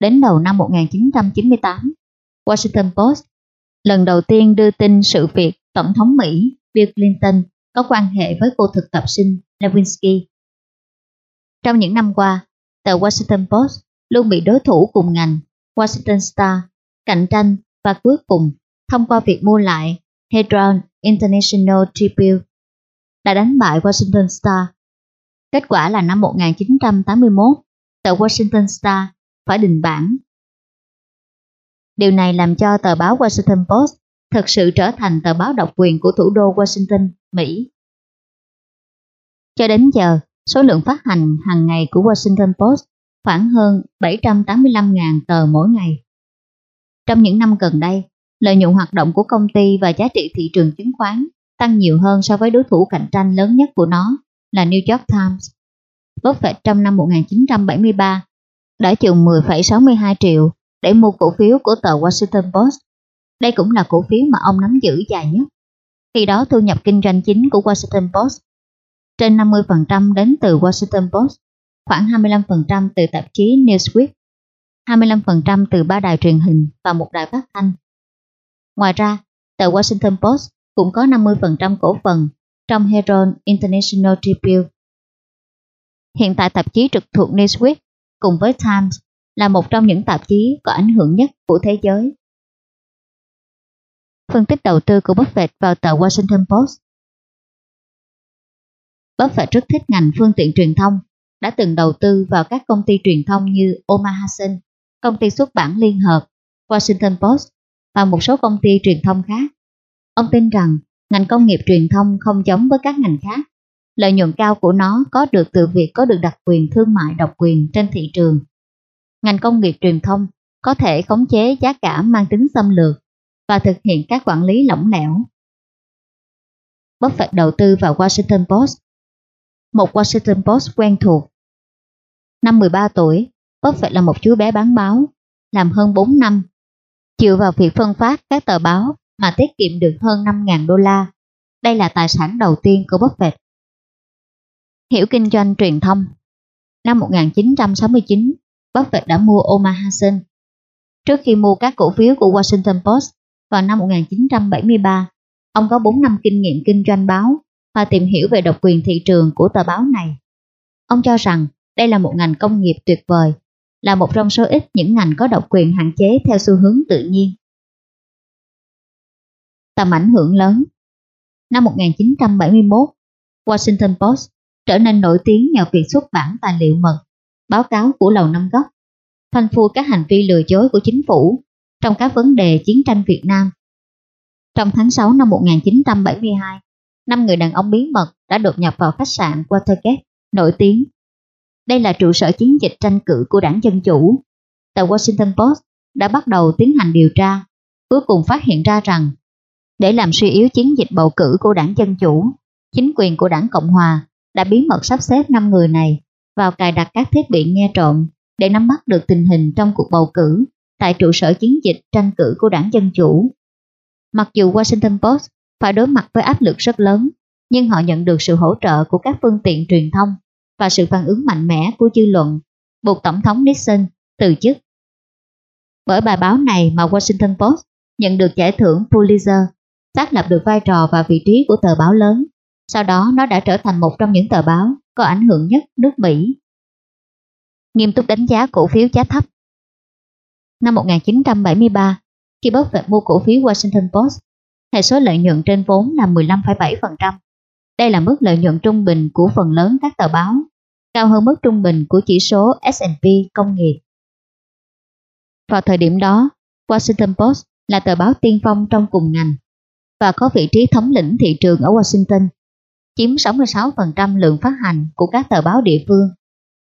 Speaker 1: Đến đầu năm 1998, Washington Post lần đầu tiên đưa tin sự việc Tổng thống Mỹ Bill Clinton có quan hệ với cô thực tập sinh Lewinsky. Trong những năm qua, tờ Washington Post luôn bị đối thủ cùng ngành Washington Star cạnh tranh và cuối cùng thông qua việc mua lại Herald International Tribune đã đánh bại Washington Star. Kết quả là năm 1981, tờ Washington Star phải đình bản. Điều này làm cho tờ báo Washington Post thực sự trở thành tờ báo độc quyền của thủ đô Washington, Mỹ. Cho đến giờ, số lượng phát hành hàng ngày của Washington Post khoảng hơn 785.000 tờ mỗi ngày. Trong những năm gần đây, lợi nhuận hoạt động của công ty và giá trị thị trường chứng khoán tăng nhiều hơn so với đối thủ cạnh tranh lớn nhất của nó là New York Times. Buffett trong năm 1973 đã chừng 10,62 triệu để mua cổ phiếu của tờ Washington Post. Đây cũng là cổ phiếu mà ông nắm giữ dài nhất. Khi đó thu nhập kinh doanh chính của Washington Post trên 50% đến từ Washington Post, khoảng 25% từ tạp chí Newsweek, 25% từ ba đài truyền hình và một đài phát thanh. Ngoài ra, tờ Washington Post cũng có 50% cổ phần trong Herald International Tribune. Hiện tại tạp chí trực thuộc Newsweek cùng với Times là một trong những tạp chí có ảnh hưởng nhất của thế giới. Phân tích đầu tư của Buffett vào tờ Washington Post Buffett rất thích ngành phương tiện truyền thông, đã từng đầu tư vào các công ty truyền thông như Omaha Sun, công ty xuất bản Liên Hợp, Washington Post và một số công ty truyền thông khác. Ông tin rằng ngành công nghiệp truyền thông không giống với các ngành khác. Lợi nhuận cao của nó có được từ việc có được đặc quyền thương mại độc quyền trên thị trường. Ngành công nghiệp truyền thông có thể khống chế giá cả mang tính xâm lược và thực hiện các quản lý lỏng lẻo. Buffett đầu tư vào Washington Post một Washington Post quen thuộc Năm 13 tuổi, Buffett là một chú bé bán báo, làm hơn 4 năm. Chịu vào việc phân phát các tờ báo mà tiết kiệm được hơn 5.000 đô la. Đây là tài sản đầu tiên của Buffett. Hiểu kinh doanh truyền thông Năm 1969, Buffett đã mua Omaha Sun. Trước khi mua các cổ phiếu của Washington Post vào năm 1973, ông có 4 năm kinh nghiệm kinh doanh báo và tìm hiểu về độc quyền thị trường của tờ báo này. Ông cho rằng đây là một ngành công nghiệp tuyệt vời, là một trong số ít những ngành có độc quyền hạn chế theo xu hướng tự nhiên. Tầm ảnh hưởng lớn Năm 1971, Washington Post trở nên nổi tiếng nhờ việc xuất bản tài liệu mật, báo cáo của Lầu Năm Góc, phanh phui các hành vi lừa dối của chính phủ trong các vấn đề chiến tranh Việt Nam. Trong tháng 6 năm 1972, năm người đàn ông bí mật đã đột nhập vào khách sạn Watergate nổi tiếng đây là trụ sở chiến dịch tranh cử của đảng Dân Chủ. Tờ Washington Post đã bắt đầu tiến hành điều tra, cuối cùng phát hiện ra rằng để làm suy yếu chiến dịch bầu cử của đảng Dân Chủ, chính quyền của đảng Cộng Hòa đã bí mật sắp xếp 5 người này vào cài đặt các thiết bị nghe trộm để nắm bắt được tình hình trong cuộc bầu cử tại trụ sở chiến dịch tranh cử của đảng Dân Chủ. Mặc dù Washington Post phải đối mặt với áp lực rất lớn, nhưng họ nhận được sự hỗ trợ của các phương tiện truyền thông và sự phản ứng mạnh mẽ của dư luận buộc Tổng thống Nixon từ chức. Bởi bài báo này mà Washington Post nhận được giải thưởng Pulitzer, xác lập được vai trò và vị trí của tờ báo lớn. Sau đó nó đã trở thành một trong những tờ báo có ảnh hưởng nhất nước Mỹ. Nghiêm túc đánh giá cổ phiếu giá thấp Năm 1973, khi Buffett mua cổ phiếu Washington Post, hệ số lợi nhuận trên vốn là 15,7%. Đây là mức lợi nhuận trung bình của phần lớn các tờ báo, cao hơn mức trung bình của chỉ số S&P công nghiệp. Vào thời điểm đó, Washington Post là tờ báo tiên phong trong cùng ngành và có vị trí thống lĩnh thị trường ở Washington, chiếm 66% lượng phát hành của các tờ báo địa phương.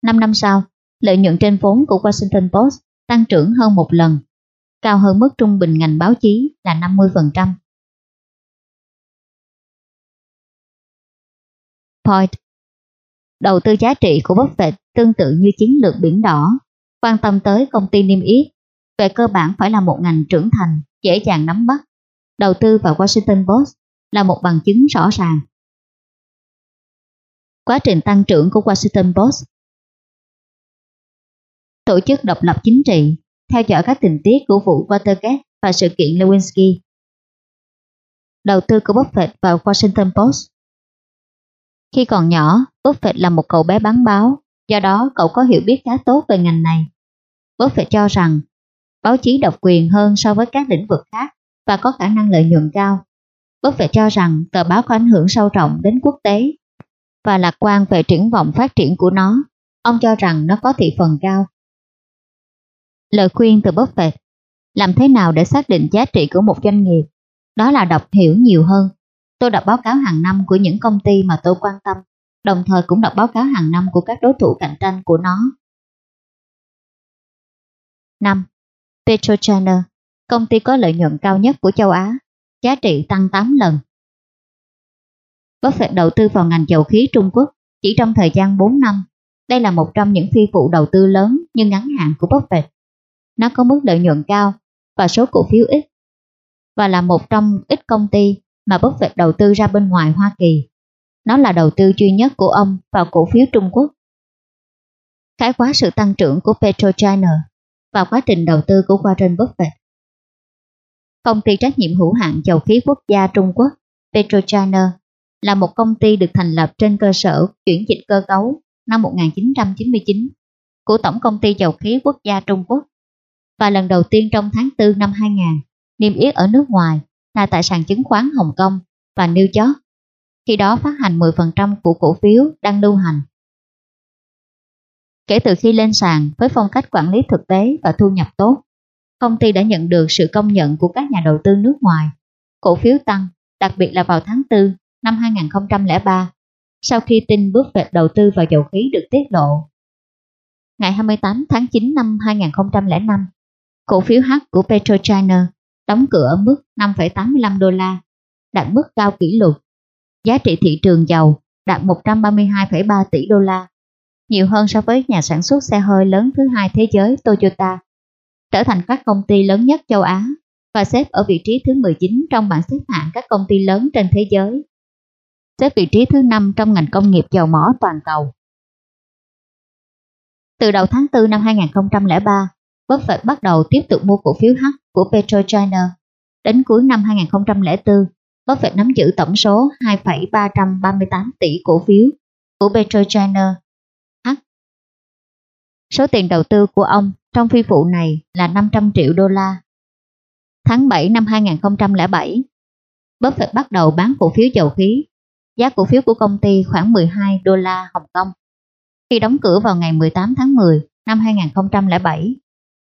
Speaker 1: 5 năm sau, lợi nhuận trên vốn của Washington Post tăng trưởng hơn một lần, cao hơn mức trung bình ngành báo chí là 50%. Point Đầu tư giá trị của Buffett tương tự như chiến lược biển đỏ, quan tâm tới công ty niêm yết, về cơ bản phải là một ngành trưởng thành, dễ dàng nắm bắt. Đầu tư vào Washington Post là một bằng chứng rõ ràng. Quá trình tăng trưởng của Washington Post Tổ chức độc lập chính trị, theo dõi các tình tiết của vụ Watergate và sự kiện Lewinsky. Đầu tư của Buffett vào Washington Post khi còn nhỏ, Buffett là một cậu bé bán báo, do đó cậu có hiểu biết khá tốt về ngành này. Buffett cho rằng báo chí độc quyền hơn so với các lĩnh vực khác và có khả năng lợi nhuận cao. Buffett cho rằng tờ báo có ảnh hưởng sâu rộng đến quốc tế và lạc quan về triển vọng phát triển của nó. Ông cho rằng nó có thị phần cao. Lời khuyên từ Buffett Làm thế nào để xác định giá trị của một doanh nghiệp? Đó là đọc hiểu nhiều hơn. Tôi đọc báo cáo hàng năm của những công ty mà tôi quan tâm, đồng thời cũng đọc báo cáo hàng năm của các đối thủ cạnh tranh của nó. 5. PetroChina, công ty có lợi nhuận cao nhất của châu Á, giá trị tăng 8 lần. Buffett đầu tư vào ngành dầu khí Trung Quốc chỉ trong thời gian 4 năm. Đây là một trong những phi vụ đầu tư lớn nhưng ngắn hạn của Buffett. Nó có mức lợi nhuận cao và số cổ phiếu ít và là một trong ít công ty mà Buffett đầu tư ra bên ngoài Hoa Kỳ. Nó là đầu tư duy nhất của ông vào cổ phiếu Trung Quốc. Khái quát sự tăng trưởng của PetroChina và quá trình đầu tư của Warren Buffett. Công ty trách nhiệm hữu hạn dầu khí quốc gia Trung Quốc, PetroChina, là một công ty được thành lập trên cơ sở chuyển dịch cơ cấu năm 1999 của Tổng công ty dầu khí quốc gia Trung Quốc và lần đầu tiên trong tháng 4 năm 2000 niêm yết ở nước ngoài là tại sàn chứng khoán Hồng Kông và New York. Khi đó phát hành 10% của cổ phiếu đang lưu hành. Kể từ khi lên sàn với phong cách quản lý thực tế và thu nhập tốt, công ty đã nhận được sự công nhận của các nhà đầu tư nước ngoài. Cổ phiếu tăng, đặc biệt là vào tháng 4 năm 2003, sau khi tin bước về đầu tư vào dầu khí được tiết lộ. Ngày 28 tháng 9 năm 2005, cổ phiếu H của PetroChina đóng cửa ở mức 5,85 đô la, đạt mức cao kỷ lục. Giá trị thị trường dầu đạt 132,3 tỷ đô la, nhiều hơn so với nhà sản xuất xe hơi lớn thứ hai thế giới Toyota, trở thành các công ty lớn nhất châu Á và xếp ở vị trí thứ 19 trong bảng xếp hạng các công ty lớn trên thế giới. Xếp vị trí thứ 5 trong ngành công nghiệp dầu mỏ toàn cầu. Từ đầu tháng 4 năm 2003, Buffett bắt đầu tiếp tục mua cổ phiếu H của PetroChina. Đến cuối năm 2004, Buffett nắm giữ tổng số 2,338 tỷ cổ phiếu của PetroChina H. Số tiền đầu tư của ông trong phi vụ này là 500 triệu đô la. Tháng 7 năm 2007, Buffett bắt đầu bán cổ phiếu dầu khí. Giá cổ phiếu của công ty khoảng 12 đô la Hồng Kông. Khi đóng cửa vào ngày 18 tháng 10 năm 2007,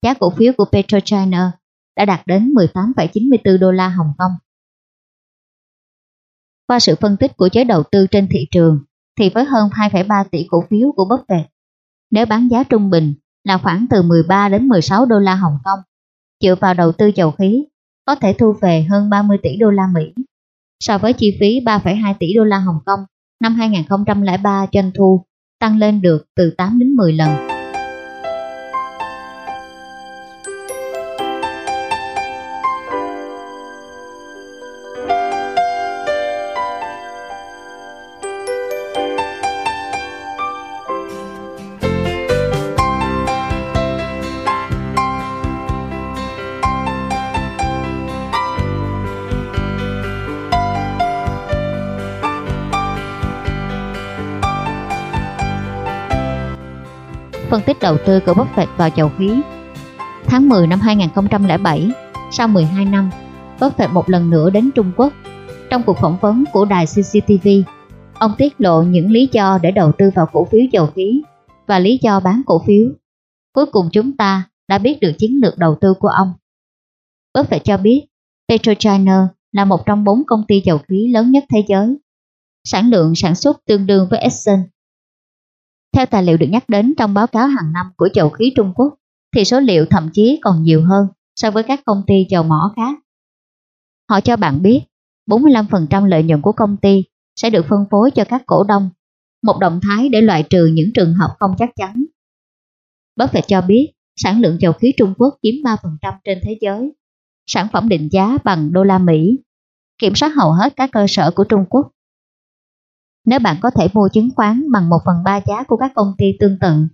Speaker 1: giá cổ phiếu của PetroChina đã đạt đến 18,94 đô la Hồng Kông. Qua sự phân tích của giới đầu tư trên thị trường, thì với hơn 2,3 tỷ cổ phiếu của Buffett, nếu bán giá trung bình là khoảng từ 13 đến 16 đô la Hồng Kông, dựa vào đầu tư dầu khí, có thể thu về hơn 30 tỷ đô la Mỹ. So với chi phí 3,2 tỷ đô la Hồng Kông, năm 2003 doanh thu tăng lên được từ 8 đến 10 lần. Phân tích đầu tư của Buffett vào dầu khí. Tháng 10 năm 2007, sau 12 năm, Buffett một lần nữa đến Trung Quốc. Trong cuộc phỏng vấn của đài CCTV, ông tiết lộ những lý do để đầu tư vào cổ phiếu dầu khí và lý do bán cổ phiếu. Cuối cùng chúng ta đã biết được chiến lược đầu tư của ông. Buffett cho biết PetroChina là một trong bốn công ty dầu khí lớn nhất thế giới. Sản lượng sản xuất tương đương với Exxon theo tài liệu được nhắc đến trong báo cáo hàng năm của dầu khí Trung Quốc, thì số liệu thậm chí còn nhiều hơn so với các công ty dầu mỏ khác. Họ cho bạn biết 45% lợi nhuận của công ty sẽ được phân phối cho các cổ đông, một động thái để loại trừ những trường hợp không chắc chắn. Buffett cho biết sản lượng dầu khí Trung Quốc chiếm 3% trên thế giới, sản phẩm định giá bằng đô la Mỹ, kiểm soát hầu hết các cơ sở của Trung Quốc. Nếu bạn có thể mua chứng khoán bằng 1 phần 3 giá của các công ty tương tự,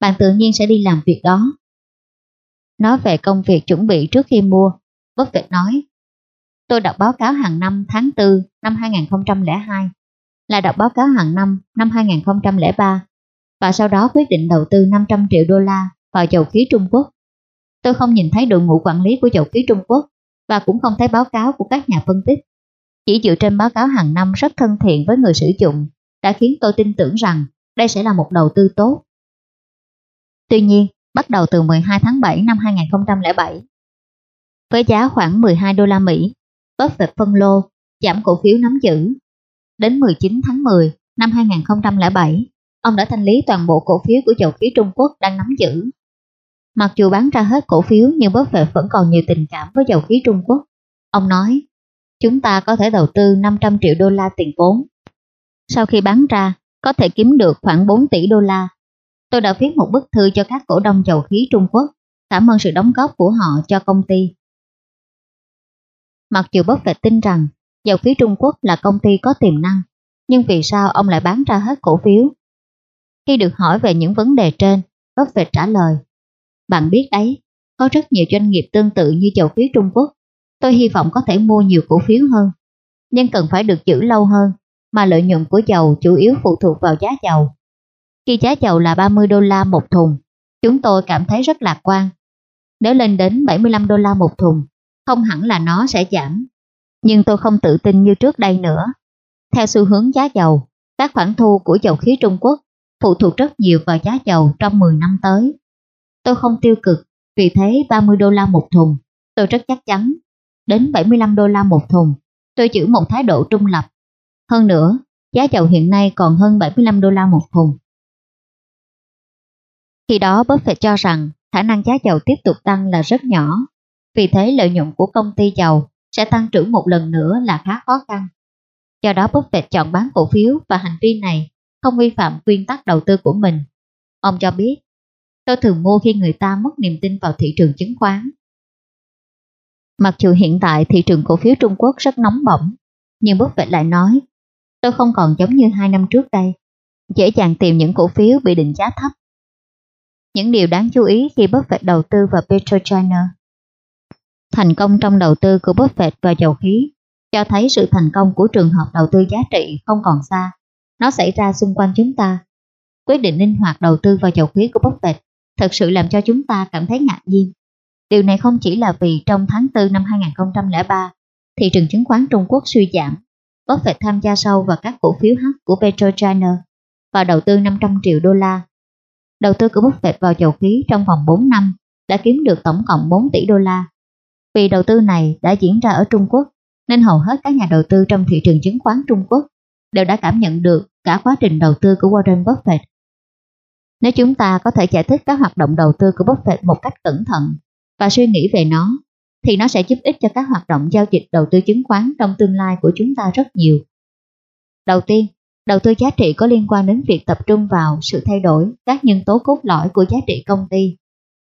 Speaker 1: bạn tự nhiên sẽ đi làm việc đó. Nói về công việc chuẩn bị trước khi mua, Buffett nói, tôi đọc báo cáo hàng năm tháng 4 năm 2002, là đọc báo cáo hàng năm năm 2003, và sau đó quyết định đầu tư 500 triệu đô la vào dầu khí Trung Quốc. Tôi không nhìn thấy đội ngũ quản lý của dầu khí Trung Quốc và cũng không thấy báo cáo của các nhà phân tích. Chỉ dựa trên báo cáo hàng năm rất thân thiện với người sử dụng đã khiến tôi tin tưởng rằng đây sẽ là một đầu tư tốt. Tuy nhiên, bắt đầu từ 12 tháng 7 năm 2007, với giá khoảng 12 đô la Mỹ, Buffett phân lô, giảm cổ phiếu nắm giữ. Đến 19 tháng 10 năm 2007, ông đã thanh lý toàn bộ cổ phiếu của dầu khí Trung Quốc đang nắm giữ. Mặc dù bán ra hết cổ phiếu nhưng Buffett vẫn còn nhiều tình cảm với dầu khí Trung Quốc. Ông nói, chúng ta có thể đầu tư 500 triệu đô la tiền vốn. Sau khi bán ra, có thể kiếm được khoảng 4 tỷ đô la. Tôi đã viết một bức thư cho các cổ đông dầu khí Trung Quốc, cảm ơn sự đóng góp của họ cho công ty. Mặc dù Buffett tin rằng dầu khí Trung Quốc là công ty có tiềm năng, nhưng vì sao ông lại bán ra hết cổ phiếu? Khi được hỏi về những vấn đề trên, Buffett trả lời, bạn biết đấy, có rất nhiều doanh nghiệp tương tự như dầu khí Trung Quốc. Tôi hy vọng có thể mua nhiều cổ phiếu hơn, nhưng cần phải được giữ lâu hơn, mà lợi nhuận của dầu chủ yếu phụ thuộc vào giá dầu. Khi giá dầu là 30 đô la một thùng, chúng tôi cảm thấy rất lạc quan. Nếu lên đến 75 đô la một thùng, không hẳn là nó sẽ giảm. Nhưng tôi không tự tin như trước đây nữa. Theo xu hướng giá dầu, các khoản thu của dầu khí Trung Quốc phụ thuộc rất nhiều vào giá dầu trong 10 năm tới. Tôi không tiêu cực, vì thế 30 đô la một thùng, tôi rất chắc chắn. Đến 75 đô la một thùng, tôi giữ một thái độ trung lập. Hơn nữa, giá dầu hiện nay còn hơn 75 đô la một thùng. Khi đó Buffett cho rằng khả năng giá dầu tiếp tục tăng là rất nhỏ, vì thế lợi nhuận của công ty dầu sẽ tăng trưởng một lần nữa là khá khó khăn. Do đó Buffett chọn bán cổ phiếu và hành vi này không vi phạm nguyên tắc đầu tư của mình. Ông cho biết, tôi thường mua khi người ta mất niềm tin vào thị trường chứng khoán. Mặc dù hiện tại thị trường cổ phiếu Trung Quốc rất nóng bỏng, nhưng Buffett lại nói, tôi không còn giống như hai năm trước đây, dễ dàng tìm những cổ phiếu bị định giá thấp. Những điều đáng chú ý khi Buffett đầu tư vào PetroChina. Thành công trong đầu tư của Buffett vào dầu khí cho thấy sự thành công của trường hợp đầu tư giá trị không còn xa. Nó xảy ra xung quanh chúng ta. Quyết định linh hoạt đầu tư vào dầu khí của Buffett thật sự làm cho chúng ta cảm thấy ngạc nhiên. Điều này không chỉ là vì trong tháng 4 năm 2003, thị trường chứng khoán Trung Quốc suy giảm. Buffett tham gia sâu vào các cổ phiếu H của PetroChina và đầu tư 500 triệu đô la. Đầu tư của Buffett vào dầu khí trong vòng 4 năm đã kiếm được tổng cộng 4 tỷ đô la. Vì đầu tư này đã diễn ra ở Trung Quốc, nên hầu hết các nhà đầu tư trong thị trường chứng khoán Trung Quốc đều đã cảm nhận được cả quá trình đầu tư của Warren Buffett. Nếu chúng ta có thể giải thích các hoạt động đầu tư của Buffett một cách cẩn thận và suy nghĩ về nó, thì nó sẽ giúp ích cho các hoạt động giao dịch đầu tư chứng khoán trong tương lai của chúng ta rất nhiều. Đầu tiên, đầu tư giá trị có liên quan đến việc tập trung vào sự thay đổi các nhân tố cốt lõi của giá trị công ty,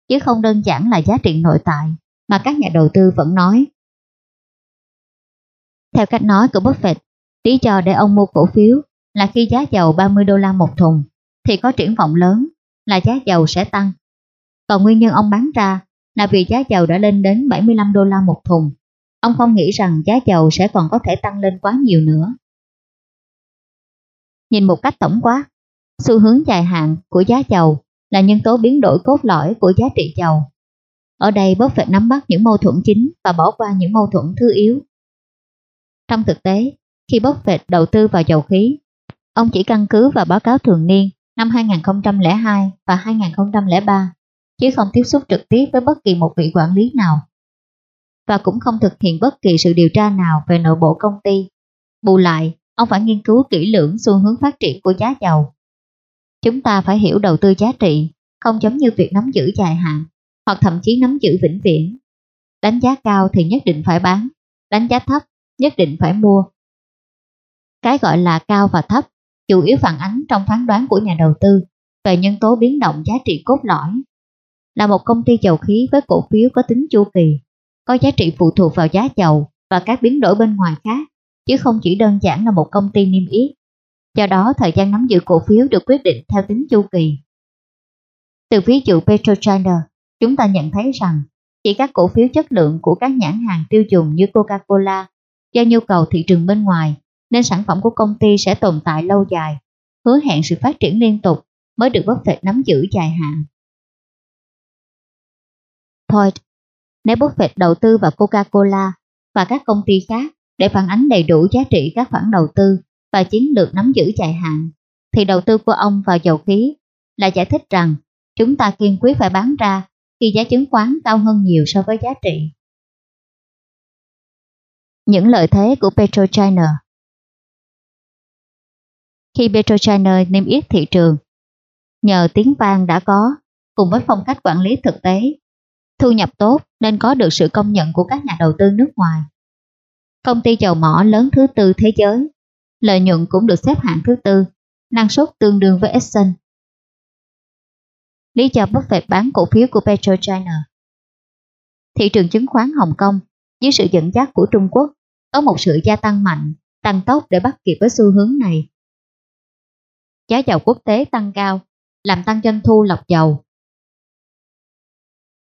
Speaker 1: chứ không đơn giản là giá trị nội tại mà các nhà đầu tư vẫn nói. Theo cách nói của Buffett, lý do để ông mua cổ phiếu là khi giá dầu 30 đô la một thùng thì có triển vọng lớn là giá dầu sẽ tăng. Còn nguyên nhân ông bán ra là vì giá dầu đã lên đến 75 đô la một thùng. Ông không nghĩ rằng giá dầu sẽ còn có thể tăng lên quá nhiều nữa. Nhìn một cách tổng quát, xu hướng dài hạn của giá dầu là nhân tố biến đổi cốt lõi của giá trị dầu. Ở đây Buffett nắm bắt những mâu thuẫn chính và bỏ qua những mâu thuẫn thứ yếu. Trong thực tế, khi Buffett đầu tư vào dầu khí, ông chỉ căn cứ vào báo cáo thường niên năm 2002 và 2003, chứ không tiếp xúc trực tiếp với bất kỳ một vị quản lý nào. Và cũng không thực hiện bất kỳ sự điều tra nào về nội bộ công ty. Bù lại, ông phải nghiên cứu kỹ lưỡng xu hướng phát triển của giá dầu. Chúng ta phải hiểu đầu tư giá trị, không giống như việc nắm giữ dài hạn, hoặc thậm chí nắm giữ vĩnh viễn. Đánh giá cao thì nhất định phải bán, đánh giá thấp nhất định phải mua. Cái gọi là cao và thấp chủ yếu phản ánh trong phán đoán của nhà đầu tư về nhân tố biến động giá trị cốt lõi. Là một công ty dầu khí với cổ phiếu có tính chu kỳ, có giá trị phụ thuộc vào giá dầu và các biến đổi bên ngoài khác, chứ không chỉ đơn giản là một công ty niêm yết. Do đó, thời gian nắm giữ cổ phiếu được quyết định theo tính chu kỳ. Từ ví dụ PetroChina, chúng ta nhận thấy rằng chỉ các cổ phiếu chất lượng của các nhãn hàng tiêu dùng như Coca-Cola do nhu cầu thị trường bên ngoài nên sản phẩm của công ty sẽ tồn tại lâu dài, hứa hẹn sự phát triển liên tục mới được Buffett nắm giữ dài hạn. Point Nếu Buffett đầu tư vào Coca-Cola và các công ty khác để phản ánh đầy đủ giá trị các khoản đầu tư và chiến lược nắm giữ dài hạn, thì đầu tư của ông vào dầu khí là giải thích rằng chúng ta kiên quyết phải bán ra khi giá chứng khoán cao hơn nhiều so với giá trị. Những lợi thế của PetroChina Khi PetroChina niêm yết thị trường, nhờ tiếng vang đã có, cùng với phong cách quản lý thực tế, thu nhập tốt nên có được sự công nhận của các nhà đầu tư nước ngoài. Công ty dầu mỏ lớn thứ tư thế giới, lợi nhuận cũng được xếp hạng thứ tư, năng suất tương đương với Exxon. Lý do Buffett bán cổ phiếu của PetroChina Thị trường chứng khoán Hồng Kông dưới sự dẫn dắt của Trung Quốc có một sự gia tăng mạnh, tăng tốc để bắt kịp với xu hướng này. Giá dầu quốc tế tăng cao, làm tăng doanh thu lọc dầu.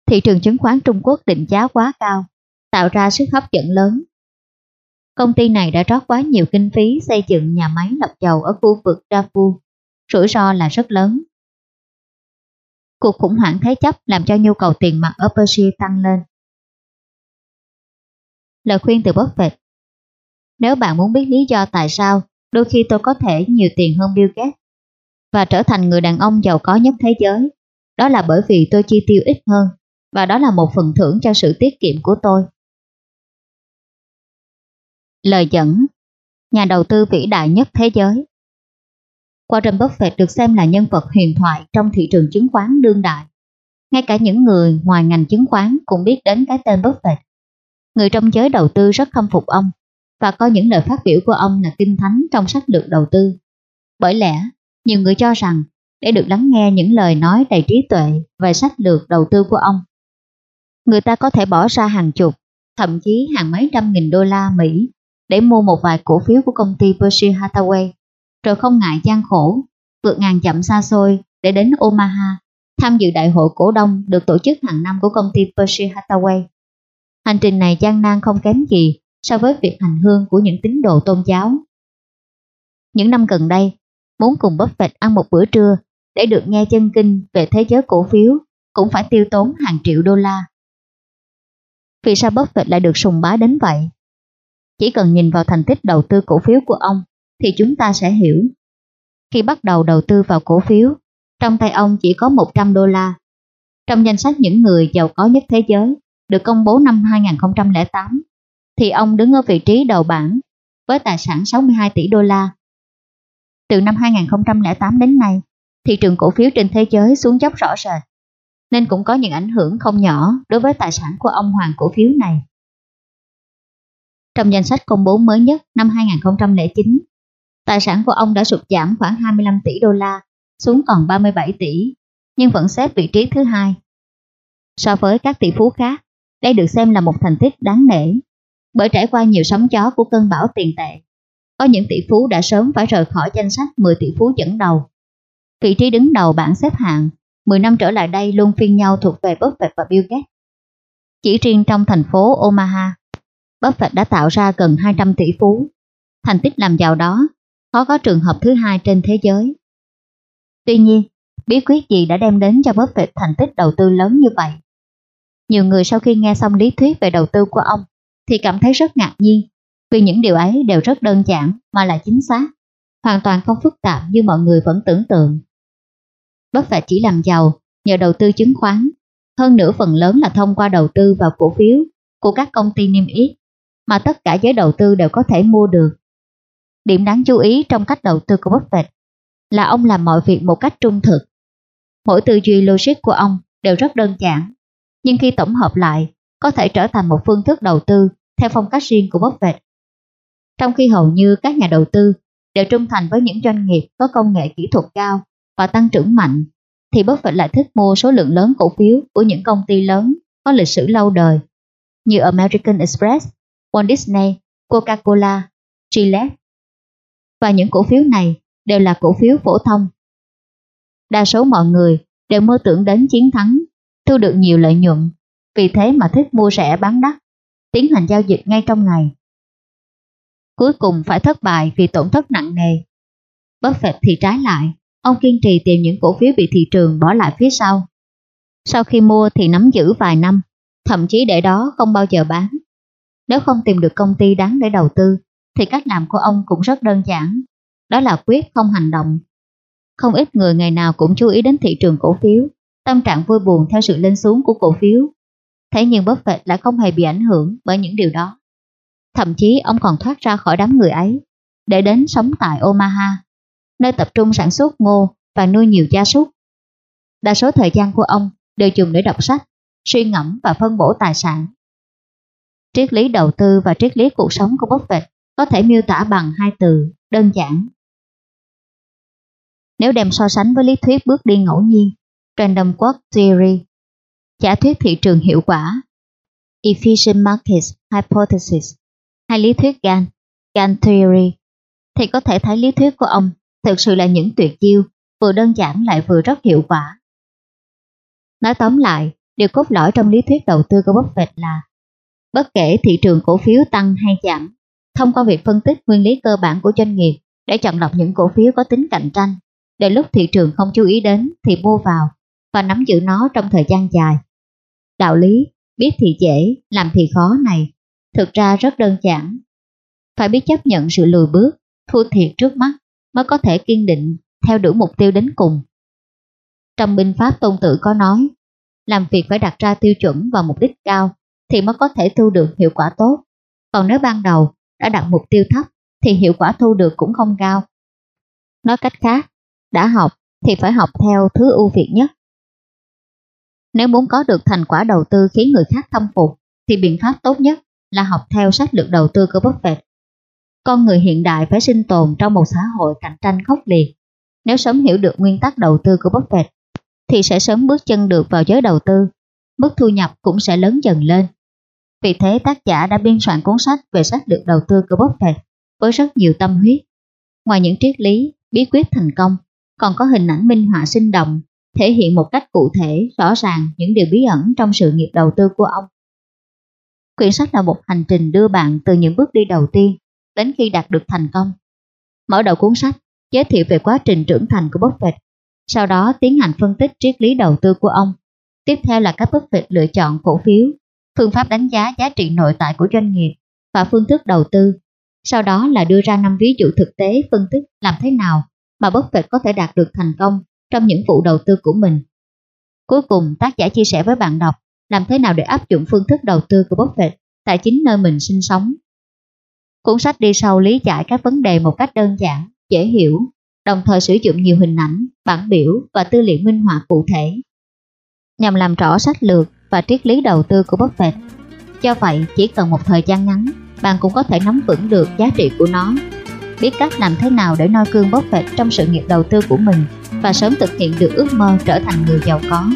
Speaker 1: Thị trường chứng khoán Trung Quốc định giá quá cao, tạo ra sức hấp dẫn lớn. Công ty này đã rót quá nhiều kinh phí xây dựng nhà máy lọc dầu ở khu vực DaFu rủi ro là rất lớn. Cuộc khủng hoảng thế chấp làm cho nhu cầu tiền mặt ở Persia tăng lên. Lời khuyên từ Buffett Nếu bạn muốn biết lý do tại sao đôi khi tôi có thể nhiều tiền hơn Bill Gates và trở thành người đàn ông giàu có nhất thế giới, đó là bởi vì tôi chi tiêu ít hơn và đó là một phần thưởng cho sự tiết kiệm của tôi. Lời dẫn Nhà đầu tư vĩ đại nhất thế giới Warren Buffett được xem là nhân vật huyền thoại trong thị trường chứng khoán đương đại. Ngay cả những người ngoài ngành chứng khoán cũng biết đến cái tên Buffett. Người trong giới đầu tư rất khâm phục ông và coi những lời phát biểu của ông là kinh thánh trong sách lược đầu tư. Bởi lẽ, nhiều người cho rằng để được lắng nghe những lời nói đầy trí tuệ về sách lược đầu tư của ông, người ta có thể bỏ ra hàng chục, thậm chí hàng mấy trăm nghìn đô la Mỹ để mua một vài cổ phiếu của công ty Berkshire Hathaway rồi không ngại gian khổ, vượt ngàn dặm xa xôi để đến Omaha tham dự đại hội cổ đông được tổ chức hàng năm của công ty Berkshire Hathaway. Hành trình này gian nan không kém gì so với việc hành hương của những tín đồ tôn giáo. Những năm gần đây, muốn cùng Buffett ăn một bữa trưa để được nghe chân kinh về thế giới cổ phiếu cũng phải tiêu tốn hàng triệu đô la. Vì sao Buffett lại được sùng bái đến vậy? Chỉ cần nhìn vào thành tích đầu tư cổ phiếu của ông thì chúng ta sẽ hiểu. Khi bắt đầu đầu tư vào cổ phiếu, trong tay ông chỉ có 100 đô la. Trong danh sách những người giàu có nhất thế giới được công bố năm 2008, thì ông đứng ở vị trí đầu bảng với tài sản 62 tỷ đô la. Từ năm 2008 đến nay, thị trường cổ phiếu trên thế giới xuống dốc rõ rệt, nên cũng có những ảnh hưởng không nhỏ đối với tài sản của ông hoàng cổ phiếu này. Trong danh sách công bố mới nhất năm 2009, Tài sản của ông đã sụt giảm khoảng 25 tỷ đô la, xuống còn 37 tỷ, nhưng vẫn xếp vị trí thứ hai. So với các tỷ phú khác, đây được xem là một thành tích đáng nể, bởi trải qua nhiều sóng gió của cơn bão tiền tệ. Có những tỷ phú đã sớm phải rời khỏi danh sách 10 tỷ phú dẫn đầu. Vị trí đứng đầu bảng xếp hạng, 10 năm trở lại đây luôn phiên nhau thuộc về Buffett và Bill Gates. Chỉ riêng trong thành phố Omaha, Buffett đã tạo ra gần 200 tỷ phú. Thành tích làm giàu đó khó có trường hợp thứ hai trên thế giới. Tuy nhiên, bí quyết gì đã đem đến cho Buffett thành tích đầu tư lớn như vậy? Nhiều người sau khi nghe xong lý thuyết về đầu tư của ông thì cảm thấy rất ngạc nhiên vì những điều ấy đều rất đơn giản mà lại chính xác, hoàn toàn không phức tạp như mọi người vẫn tưởng tượng. Buffett chỉ làm giàu nhờ đầu tư chứng khoán, hơn nữa phần lớn là thông qua đầu tư vào cổ phiếu của các công ty niêm yết mà tất cả giới đầu tư đều có thể mua được Điểm đáng chú ý trong cách đầu tư của Buffett là ông làm mọi việc một cách trung thực. Mỗi tư duy logic của ông đều rất đơn giản nhưng khi tổng hợp lại, có thể trở thành một phương thức đầu tư theo phong cách riêng của Buffett. Trong khi hầu như các nhà đầu tư đều trung thành với những doanh nghiệp có công nghệ kỹ thuật cao và tăng trưởng mạnh, thì Buffett lại thích mua số lượng lớn cổ phiếu của những công ty lớn có lịch sử lâu đời như American Express, Walt Disney, Coca-Cola, Gillette. Và những cổ phiếu này đều là cổ phiếu phổ thông. Đa số mọi người đều mơ tưởng đến chiến thắng, thu được nhiều lợi nhuận, vì thế mà thích mua rẻ bán đắt, tiến hành giao dịch ngay trong ngày. Cuối cùng phải thất bại vì tổn thất nặng nề. Buffett thì trái lại, ông kiên trì tìm những cổ phiếu bị thị trường bỏ lại phía sau. Sau khi mua thì nắm giữ vài năm, thậm chí để đó không bao giờ bán. Nếu không tìm được công ty đáng để đầu tư, thì cách làm của ông cũng rất đơn giản, đó là quyết không hành động. Không ít người ngày nào cũng chú ý đến thị trường cổ phiếu, tâm trạng vui buồn theo sự lên xuống của cổ phiếu. Thế nhưng Buffett lại không hề bị ảnh hưởng bởi những điều đó. Thậm chí ông còn thoát ra khỏi đám người ấy, để đến sống tại Omaha, nơi tập trung sản xuất ngô và nuôi nhiều gia súc. Đa số thời gian của ông đều dùng để đọc sách, suy ngẫm và phân bổ tài sản. Triết lý đầu tư và triết lý cuộc sống của Buffett có thể miêu tả bằng hai từ đơn giản. Nếu đem so sánh với lý thuyết bước đi ngẫu nhiên, Random Walk Theory, giả thuyết thị trường hiệu quả, Efficient Markets Hypothesis, hay lý thuyết GAN, GAN Theory, thì có thể thấy lý thuyết của ông thực sự là những tuyệt chiêu, vừa đơn giản lại vừa rất hiệu quả. Nói tóm lại, điều cốt lõi trong lý thuyết đầu tư của Buffett là bất kể thị trường cổ phiếu tăng hay giảm, thông qua việc phân tích nguyên lý cơ bản của doanh nghiệp để chọn lọc những cổ phiếu có tính cạnh tranh, để lúc thị trường không chú ý đến thì mua vào và nắm giữ nó trong thời gian dài. Đạo lý, biết thì dễ, làm thì khó này, thực ra rất đơn giản. Phải biết chấp nhận sự lùi bước, thua thiệt trước mắt mới có thể kiên định theo đuổi mục tiêu đến cùng. Trong binh pháp tôn tử có nói, làm việc phải đặt ra tiêu chuẩn và mục đích cao thì mới có thể thu được hiệu quả tốt. Còn nếu ban đầu đã đặt mục tiêu thấp thì hiệu quả thu được cũng không cao. Nói cách khác, đã học thì phải học theo thứ ưu việt nhất. Nếu muốn có được thành quả đầu tư khiến người khác thâm phục thì biện pháp tốt nhất là học theo sách lược đầu tư của Buffett. Con người hiện đại phải sinh tồn trong một xã hội cạnh tranh khốc liệt. Nếu sớm hiểu được nguyên tắc đầu tư của Buffett thì sẽ sớm bước chân được vào giới đầu tư, mức thu nhập cũng sẽ lớn dần lên. Vì thế tác giả đã biên soạn cuốn sách về sách lược đầu tư của Buffett với rất nhiều tâm huyết. Ngoài những triết lý, bí quyết thành công, còn có hình ảnh minh họa sinh động, thể hiện một cách cụ thể, rõ ràng những điều bí ẩn trong sự nghiệp đầu tư của ông. Quyển sách là một hành trình đưa bạn từ những bước đi đầu tiên đến khi đạt được thành công. Mở đầu cuốn sách giới thiệu về quá trình trưởng thành của Buffett, sau đó tiến hành phân tích triết lý đầu tư của ông. Tiếp theo là cách Buffett lựa chọn cổ phiếu phương pháp đánh giá giá trị nội tại của doanh nghiệp và phương thức đầu tư. Sau đó là đưa ra năm ví dụ thực tế phân tích làm thế nào mà Buffett có thể đạt được thành công trong những vụ đầu tư của mình. Cuối cùng, tác giả chia sẻ với bạn đọc làm thế nào để áp dụng phương thức đầu tư của Buffett tại chính nơi mình sinh sống. Cuốn sách đi sâu lý giải các vấn đề một cách đơn giản, dễ hiểu, đồng thời sử dụng nhiều hình ảnh, bản biểu và tư liệu minh họa cụ thể nhằm làm rõ sách lược và triết lý đầu tư của Buffett. Do vậy, chỉ cần một thời gian ngắn, bạn cũng có thể nắm vững được giá trị của nó, biết cách làm thế nào để noi cương Buffett trong sự nghiệp đầu tư của mình và sớm thực hiện được ước mơ trở thành người giàu có.